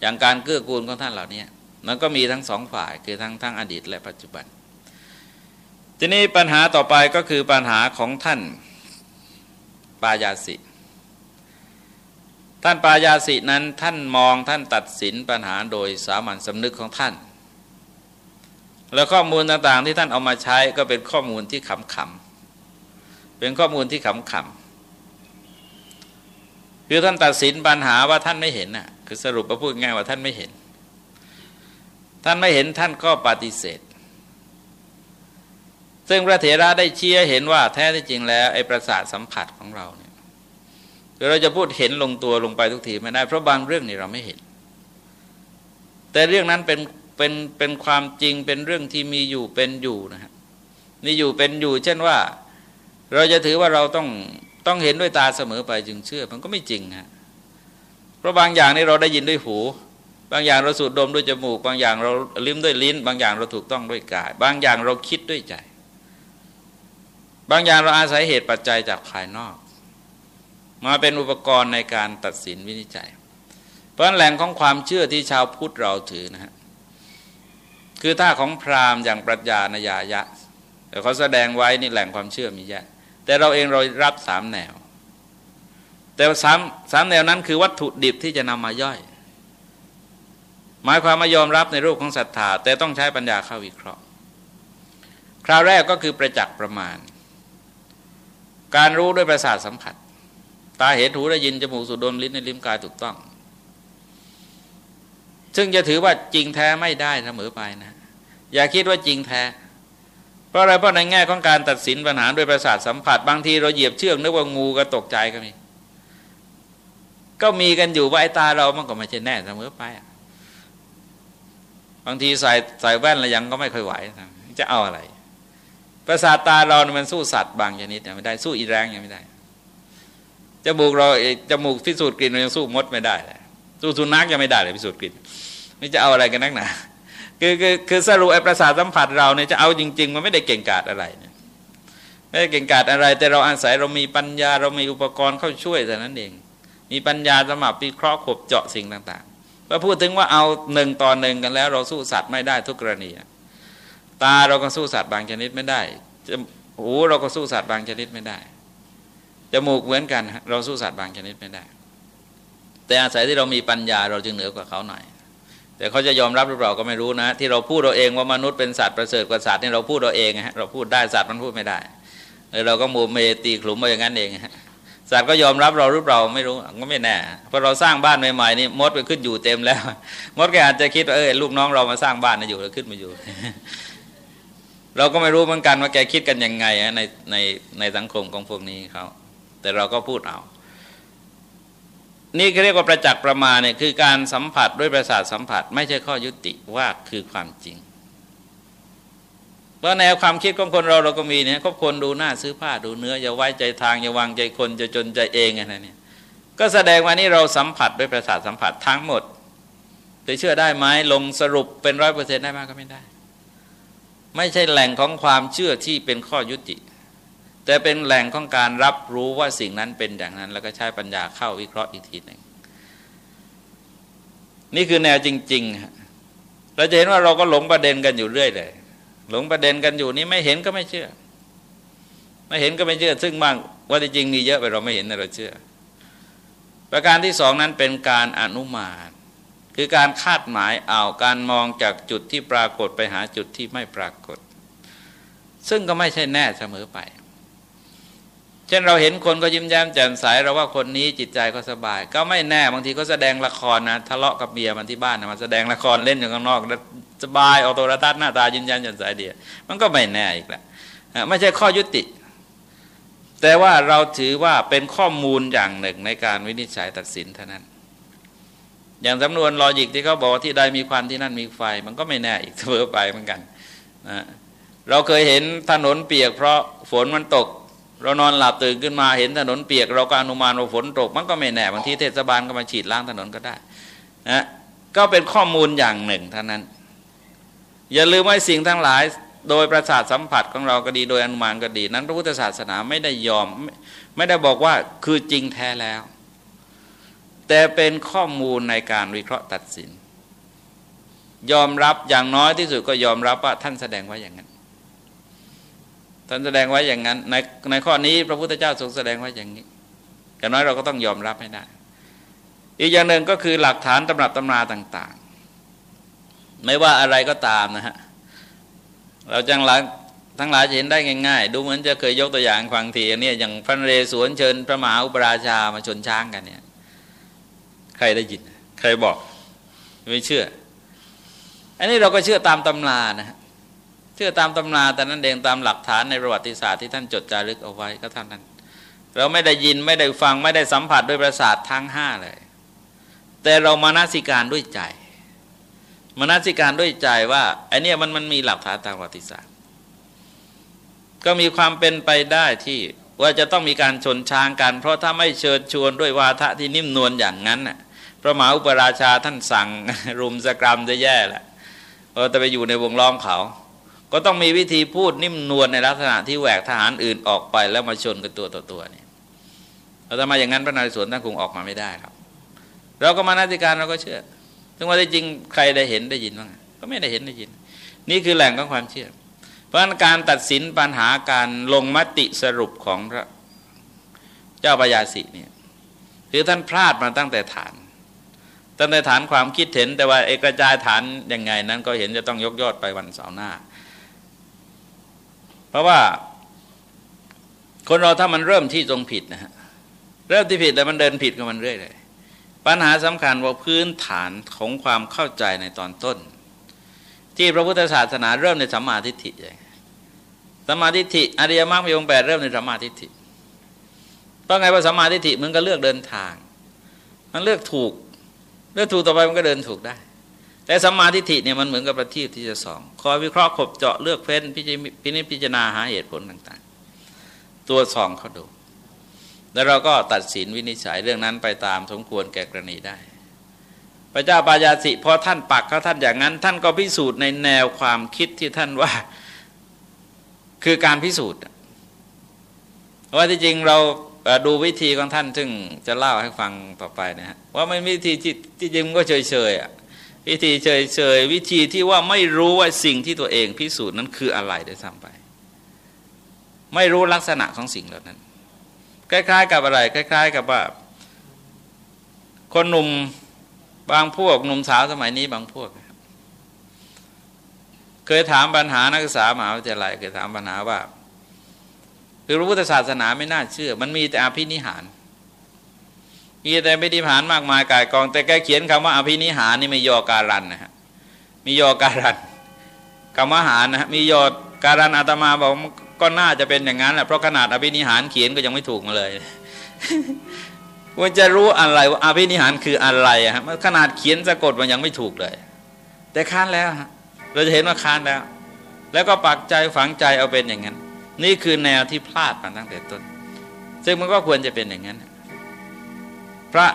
อย่างการเกื้อกูลของท่านเหล่านี้มันก็มีทั้งสองฝ่ายคือทั้งทั้งอดีต และปัจจุบัน ทีนี้ปัญหาต่อไปก็คือปัญหาของท่านปายาสิ ท่านปายาสินั้นท่านมองท่านตัดสินปัญหาโดยสามัญสำนึกของท่าน แล้วข้อมูลต่างๆที่ท่านเอามาใช้ก็เป็นข้อมูลที่ขำๆ เป็นข้อมูลที่ขำๆคือท่านตัดสินปัญหาว่าท่านไม่เห็นน่ะคือสรุปมาพูดง่ายว่าท่านไม่เห็น ท่านไม่เห็นท่านก็ปฏิเสธ ซึ่งพระเถระได้เชี้เห็นว่าแท้ที่จริงแล้วไอ้ประสาทสัมผัสของเราเนี่ยคือเราจะพูดเห็นลงตัวลงไปทุกทีไม่ได้เพราะบางเรื่องนี่เราไม่เห็น แต่เรื่องนั้นเป็นเป็นเป็นความจริงเป็นเรื่องที่มีอยู่เป็นอยู่นะฮะมีอยู่เป็นอยู่ เช่นว่า เราจะถือว่าเราต้องต้องเห็นด้วยตาเสมอไปจึงเชื่อ มันก็ไม่จริงฮะเพราะบางอย่างนี่เราได้ยินด้วยหู บางอย่างเราสูดดมด้วยจมูก บางอย่างเราลิ้มด้วยลิ้น บางอย่างเราถูกต้องด้วยกาย บางอย่างเราคิดด้วยใจ บางอย่างเราอาศัยเหตุปัจจัยจากภายนอก มาเป็นอุปกรณ์ในการตัดสินวินิจฉัย เพราะแหล่งของความเชื่อที่ชาวพุทธเราถือนะฮะคือถ้าของพราหมณ์อย่างปรัชญานยายะแต่เขาแสดงไว้นี่แหล่งความเชื่อมีเยอะ แต่เราเองเรารับสามแนว แต่สามสามแนวนั้นคือวัตถุดิบที่จะนำมาย่อย หมายความมายอมรับในรูปของศรัทธาแต่ต้องใช้ปัญญาเข้าวิเคราะห์ คราวแรกก็คือประจักษ์ประมาณ การรู้ด้วยประสาทสัมผัส ตาเห็นหูได้ยินจมูกสูดดมลิ้นในลิ้มกายถูกต้อง ซึ่งจะถือว่าจริงแท้ไม่ได้เสมอไปนะ อย่าคิดว่าจริงแท้ เพราะอะไรเพราะในแง่ของการตัดสินปัญหาด้วยประสาทสัมผัสบางทีเราเหยียบเชือกนึกว่างูก็ตกใจก็มี ก็มีกันอยู่ว่าไอ้ตาเรามันก็ไม่ใช่แน่เสมอไปบางทีใส่ใส่แว่นแล้วยังก็ไม่ค่อยไหวจะเอาอะไร ประสาทตาเรามันสู้สัตว์บางชนิดไม่ได้สู้อีแรงยังไม่ได้จมูกเราจมูกพิสูจน์กลิ่นเรายังสู้มดไม่ได้สู้สุนัขยังไม่ได้เลยพิสูจน์กลิ่นนี่จะเอาอะไรกันนักหนา คือคือคือสรุปไอ้ประสาทสัมผัสเราเนี่ยจะเอาจริง ๆ มันไม่ได้เก่งกาจอะไรเนี่ยไม่ได้เก่งกาจอะไร แต่เราอาศัยเรามีปัญญาเรามีอุปกรณ์เข้าช่วยแต่นั้นเอง มีปัญญาสมับวิเคราะห์ขบเจาะสิ่งต่างๆพอพูดถึงว่าเอาหนึ่งต่อหนึ่งกันแล้ว เราสู้สัตว์ไม่ได้ทุกกรณี ตาเราก็สู้สัตว์บางชนิดไม่ได้หูเราก็สู้สัตว์บางชนิดไม่ได้จมูกเหมือนกัน เราสู้สัตว์บางชนิดไม่ได้ แต่อาศัยที่เรามีปัญญาเราจึงเหนือกว่าเขาหน่อย แต่เขาจะยอมรับหรือเปล่าก็ไม่รู้นะ ที่เราพูดเราเองว่ามนุษย์เป็นสัตว์ประเสริฐกว่าสัตว์นี่เราพูดเราเองฮะเราพูดได้สัตว์มันพูดไม่ได้เราก็มูเมตีขลุ่มมาอย่างนั้นเองฮะสัตว์ก็ยอมรับเราหรือเปล่าไม่รู้ก็ไม่แน่เพราะเราสร้างบ้านใหม่ๆนี่มดไปขึ้นอยู่เต็มแล้ว มดก็อาจจะคิดว่าเออลูกน้องเรามาสร้างบ้านนะอยู่แล้วขึ้นมาอยู่ เราก็ไม่รู้เหมือนกันว่าแกคิดกันยังไงในในในสังคมของพวกนี้เขาแต่เราก็พูดเอา นี่เขาเรียกว่าประจักษ์ประมาเนี่ยคือการสัมผัสด้วยประสาทสัมผัส ไม่ใช่ข้อยุติว่าคือความจริงเพราะแนวความคิดของคนเราเราก็มีเนี่ยก็คนดูหน้าซื้อผ้าดูเนื้ออย่าไว้ใจทางอย่าวางใจคนจะจนใจเองอะไรเนี่ยก็แสดงว่านี่เราสัมผัสด้วยประสาทสัมผัสทั้งหมดจะเชื่อได้ไหมลงสรุปเป็นร้อยเปอร์เซ็นต์ได้มากก็ไม่ได้ ไม่ใช่แหล่งของความเชื่อที่เป็นข้อยุติ แต่เป็นแหล่งของการรับรู้ว่าสิ่งนั้นเป็นอย่างนั้น แล้วก็ใช้ปัญญาเข้าวิเคราะห์อีกทีหนึ่งนี่คือแนวจริงๆเราจะเห็นว่าเราก็หลงประเด็นกันอยู่เรื่อยเลย หลงประเด็นกันอยู่นี่ไม่เห็นก็ไม่เชื่อ ไม่เห็นก็ไม่เชื่อ ซึ่งบางว่าจริงมีเยอะไปเราไม่เห็นแต่เราเชื่อ ประการที่สองนั้นเป็นการอนุมานคือการคาดหมายเอาการมองจากจุดที่ปรากฏไปหาจุดที่ไม่ปรากฏ ซึ่งก็ไม่ใช่แน่เสมอไป เช่นเราเห็นคนก็ยิ้มแย้มแจ่มใสเราว่าคนนี้จิตใจก็สบาย ก็ไม่แน่บางทีก็แสดงละครนะทะเลาะกับเมียมันที่บ้านนะมาแสดงละครเล่นอยู่ข้างนอกแล้วสบายออกโทรทัศน์หน้าตายิ้มแย้มแจ่มใสเดียมันก็ไม่แน่อีกแหละไม่ใช่ข้อยุติ แต่ว่าเราถือว่าเป็นข้อมูลอย่างหนึ่งในการวินิจฉัยตัดสินเท่านั้น อย่างสำนวนลอจิกที่เขาบอกที่ใดมีควันที่นั่นมีไฟ มันก็ไม่แน่อีกเสมอไปเหมือนกันนะเราเคยเห็นถนนเปียกเพราะฝนมันตก เรานอนหลับตื่นขึ้นมาเห็นถนนเปียก เราก็อนุมานว่าฝนตก มันก็ไม่แน่บางทีเทศบาลก็มาฉีดล้างถนนก็ได้นะก็เป็นข้อมูลอย่างหนึ่งเท่านั้น อย่าลืมว่าสิ่งทั้งหลาย โดยประสาทสัมผัสของเราก็ดีโดยอนุมานก็ดี นั้นพระพุทธศาสนาไม่ได้ยอม ไม่ได้บอกว่าคือจริงแท้แล้ว แต่เป็นข้อมูลในการวิเคราะห์ตัดสิน ยอมรับอย่างน้อยที่สุดก็ยอมรับว่าท่านแสดงไว้อย่างนั้น ท่านแสดงไว้อย่างนั้น ในในข้อนี้พระพุทธเจ้าทรงแสดงไว้อย่างนี้อย่างน้อยเราก็ต้องยอมรับให้ได้ อีกอย่างหนึ่งก็คือหลักฐานตำรับตำราต่าง ๆ ไม่ว่าอะไรก็ตามนะฮะเราจังหลังทั้งหลายจะเห็นได้ง่ายๆ ดูเหมือนจะเคยยกตัวอย่างฟังทีอย่างนี้อย่างพระนเรศวรเชิญพระมหาอุปราชามาชนช้างกันเนี่ย ใครได้ยิน ใครบอก ไม่เชื่อ อันนี้เราก็เชื่อตามตำรานะฮะ ชื่อตามตำราแต่นั้นเองตามหลักฐานในประวัติศาสตร์ที่ท่านจดจารึกเอาไว้ก็เท่านั้น เราไม่ได้ยินไม่ได้ฟังไม่ได้สัมผัสด้วยประสาททั้งห้าเลย แต่เรามานาสิการด้วยใจมานาสิการด้วยใจว่าไอเนี้ยมันมันมีหลักฐานทางประวัติศาสตร์ ก็มีความเป็นไปได้ที่ว่าจะต้องมีการชนช้างกัน เพราะถ้าไม่เชิญชวนด้วยวาทะที่นิ่มนวลอย่างนั้นน่ะพระมหาอุปราชาท่านสั่งรุมสกรรมจะแย่แหละเออแต่ไปอยู่ในวงล้อมเขา ก็ต้องมีวิธีพูดนิ่มนวลในลักษณะที่แหวกทหารอื่นออกไปแล้วมาชนกันตัวต่อตัวเนี่ยเราทำไมอย่างนั้นพระนเรศวรท่านคงออกมาไม่ได้ครับ เราก็มานาติการเราก็เชื่อถึงว่าได้จริงใครได้เห็นได้ยินบ้างก็ไม่ได้เห็นได้ยิน นี่คือแหล่งของความเชื่อ เพราะการตัดสินปัญหาการลงมติสรุปของพระเจ้าปยาสิเนี่ยคือท่านพลาดมาตั้งแต่ฐานตั้งแต่ฐานความคิดเห็นแต่ว่าเอกระจายฐานยังไงนั้นก็เห็นจะต้องยกยอดไปวันเสาร์หน้า เพราะว่า คนเราถ้ามันเริ่มที่ตรงผิดนะฮะเริ่มที่ผิดแล้วมันเดินผิดกับมันเรื่อยเลยปัญหาสำคัญว่าพื้นฐานของความเข้าใจในตอนต้น ที่พระพุทธศาสนาเริ่มในสัมมาทิฏฐิสัมมาทิฏฐิอริยมรรคมีองค์แปดเริ่มในสัมมาทิฏฐิเพราะไงว่าสัมมาทิฏฐิมันก็เลือกเดินทาง มันเลือกถูก เลือกถูกต่อไปมันก็เดินถูกได้ แต่สัมมาทิฏฐิเนี่ยมันเหมือนกับประทีปที่จะส่องคอยวิเคราะห์ขบเจาะเลือกเฟ้นพิจิพิจารณาหาเหตุผลต่างๆ ตัวส่องเขาดู แล้วเราก็ตัดสินวินิจฉัยเรื่องนั้นไปตามสมควรแก่กรณีได้ พระเจ้าปายาสิพอท่านปักเขาท่านอย่างนั้น ท่านก็พิสูจน์ในแนวความคิดที่ท่านว่า คือการพิสูจน์ว่าที่จริงเราดูวิธีของท่านซึ่งจะเล่าให้ฟังต่อไปนะฮะว่ามันวิธีที่จริงก็เฉยเฉยอะ วิธีเฉยเฉยวิธีที่ว่าไม่รู้ว่าสิ่งที่ตัวเองพิสูจน์นั้นคืออะไรได้ซ้ำไป ไม่รู้ลักษณะของสิ่งเหล่านั้น คล้าย ๆ กับอะไร คล้าย ๆ กับว่า คนหนุ่มบางพวกหนุ่มสาวสมัยนี้บางพวก เคยถามปัญหานักศึกษามหาวิทยาลัยเคยถามปัญหาว่าคือพระพุทธศาสนาไม่น่าเชื่อ มันมีแต่อภินิหาร มีแต่ไม่ดีผานมากมายกายกอง แต่แกเขียนคำว่า อภินิหารนี่ไม่ยอการันนะฮะมียอการันคำว่าหารนะมียอการันอาตมาบอกก็น่าจะเป็นอย่างนั้นแหละเพราะขนาดอภินิหารเขียนก็ยังไม่ถูกมาเลยว่าจะรู้อะไรว่าอภินิหารคืออะไรฮะขนาดเขียนสะกดมันยังไม่ถูกเลย แต่ค้านแล้วเราจะเห็นว่าค้านแล้ว แล้วก็ปักใจฝังใจเอาเป็นอย่างนั้น นี่คือแนวที่พลาดมาตั้งแต่ต้น ซึ่งมันก็ควรจะเป็นอย่างนั้น พระ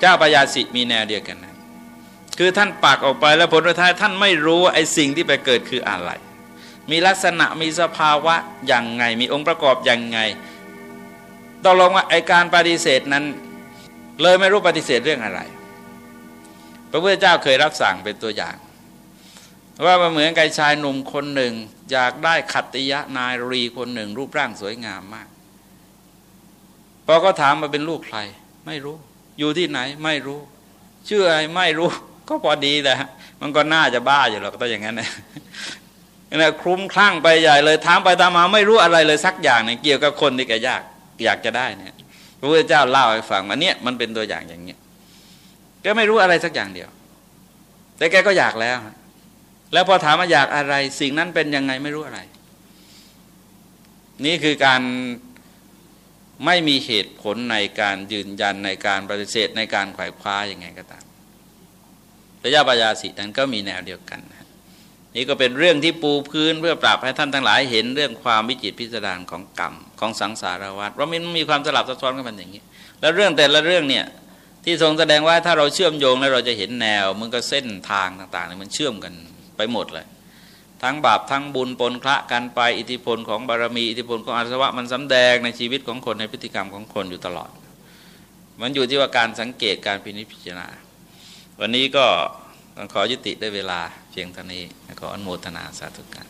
เจ้าปยาสิมีแนวเดียวกันนะคือท่านปักออกไปแล้วผลท้ายท่านไม่รู้ไอ้สิ่งที่ไปเกิดคืออะไร มีลักษณะมีสภาวะอย่างไง มีองค์ประกอบอย่างไงต้องลงว่าไอการปฏิเสธนั้น เลยไม่รู้ปฏิเสธเรื่องอะไร พระพุทธเจ้าเคยรับสั่งเป็นตัวอย่าง ว่ามาเหมือนกับชายหนุ่มคนหนึ่ง อยากได้ขัตติยะนายรีคนหนึ่ง รูปร่างสวยงามมาก อก็ถามมาเป็นลูกใคร ไม่รู้ อยู่ที่ไหนไม่รู้ ชื่ออะไรไม่รู้ ก็พอดีแหละมันก็น่าจะบ้าอยู่หรอกต้องอย่างนั้นนะนะคลุ้มคลั่งไปใหญ่เลยถามไปตามมาไม่รู้อะไรเลยสักอย่างเนี่ยเกี่ยวกับคนที่แกยากอยากจะได้เนี่ยพระพุทธเจ้าเล่าให้ฟังมาเนี่ยมันเป็นตัวอย่างอย่างเนี้ยแกไม่รู้อะไรสักอย่างเดียว แต่แกก็อยากแล้ว แล้วพอถามว่าอยากอะไร สิ่งนั้นเป็นยังไงไม่รู้อะไร นี่คือการ ไม่มีเหตุผลในการยืนยันในการปฏิเสธในการขว่คว้าอย่างไงก็ตามพระยาปยาสินั้นก็มีแนวเดียวกันนี่ก็เป็นเรื่องที่ปูพื้นเพื่อปรับให้ท่านทั้งหลายเห็นเรื่องความวิจิตพิสดารของกรรมของสังสารวัฏเพราะมันมีความสลับซับซ้อนกันอย่างนี้ แล้วเรื่องแต่ละเรื่องเนี่ยที่ทรงแสดงว่าถ้าเราเชื่อมโยงแล้วเราจะเห็นแนวมันก็เส้นทางต่างๆมันเชื่อมกันไปหมดเลย ทั้งบาปทั้งบุญปนคละกันไปอิทธิพลของบารมีอิทธิพลของอาสวะมันสำแดงในชีวิตของคนในพฤติกรรมของคนอยู่ตลอด มันอยู่ที่ว่าการสังเกตการพินิจพิจารณา วันนี้ก็ขอยุติได้เวลาเพียงเท่านี้ขออนุโมทนาสาธุการ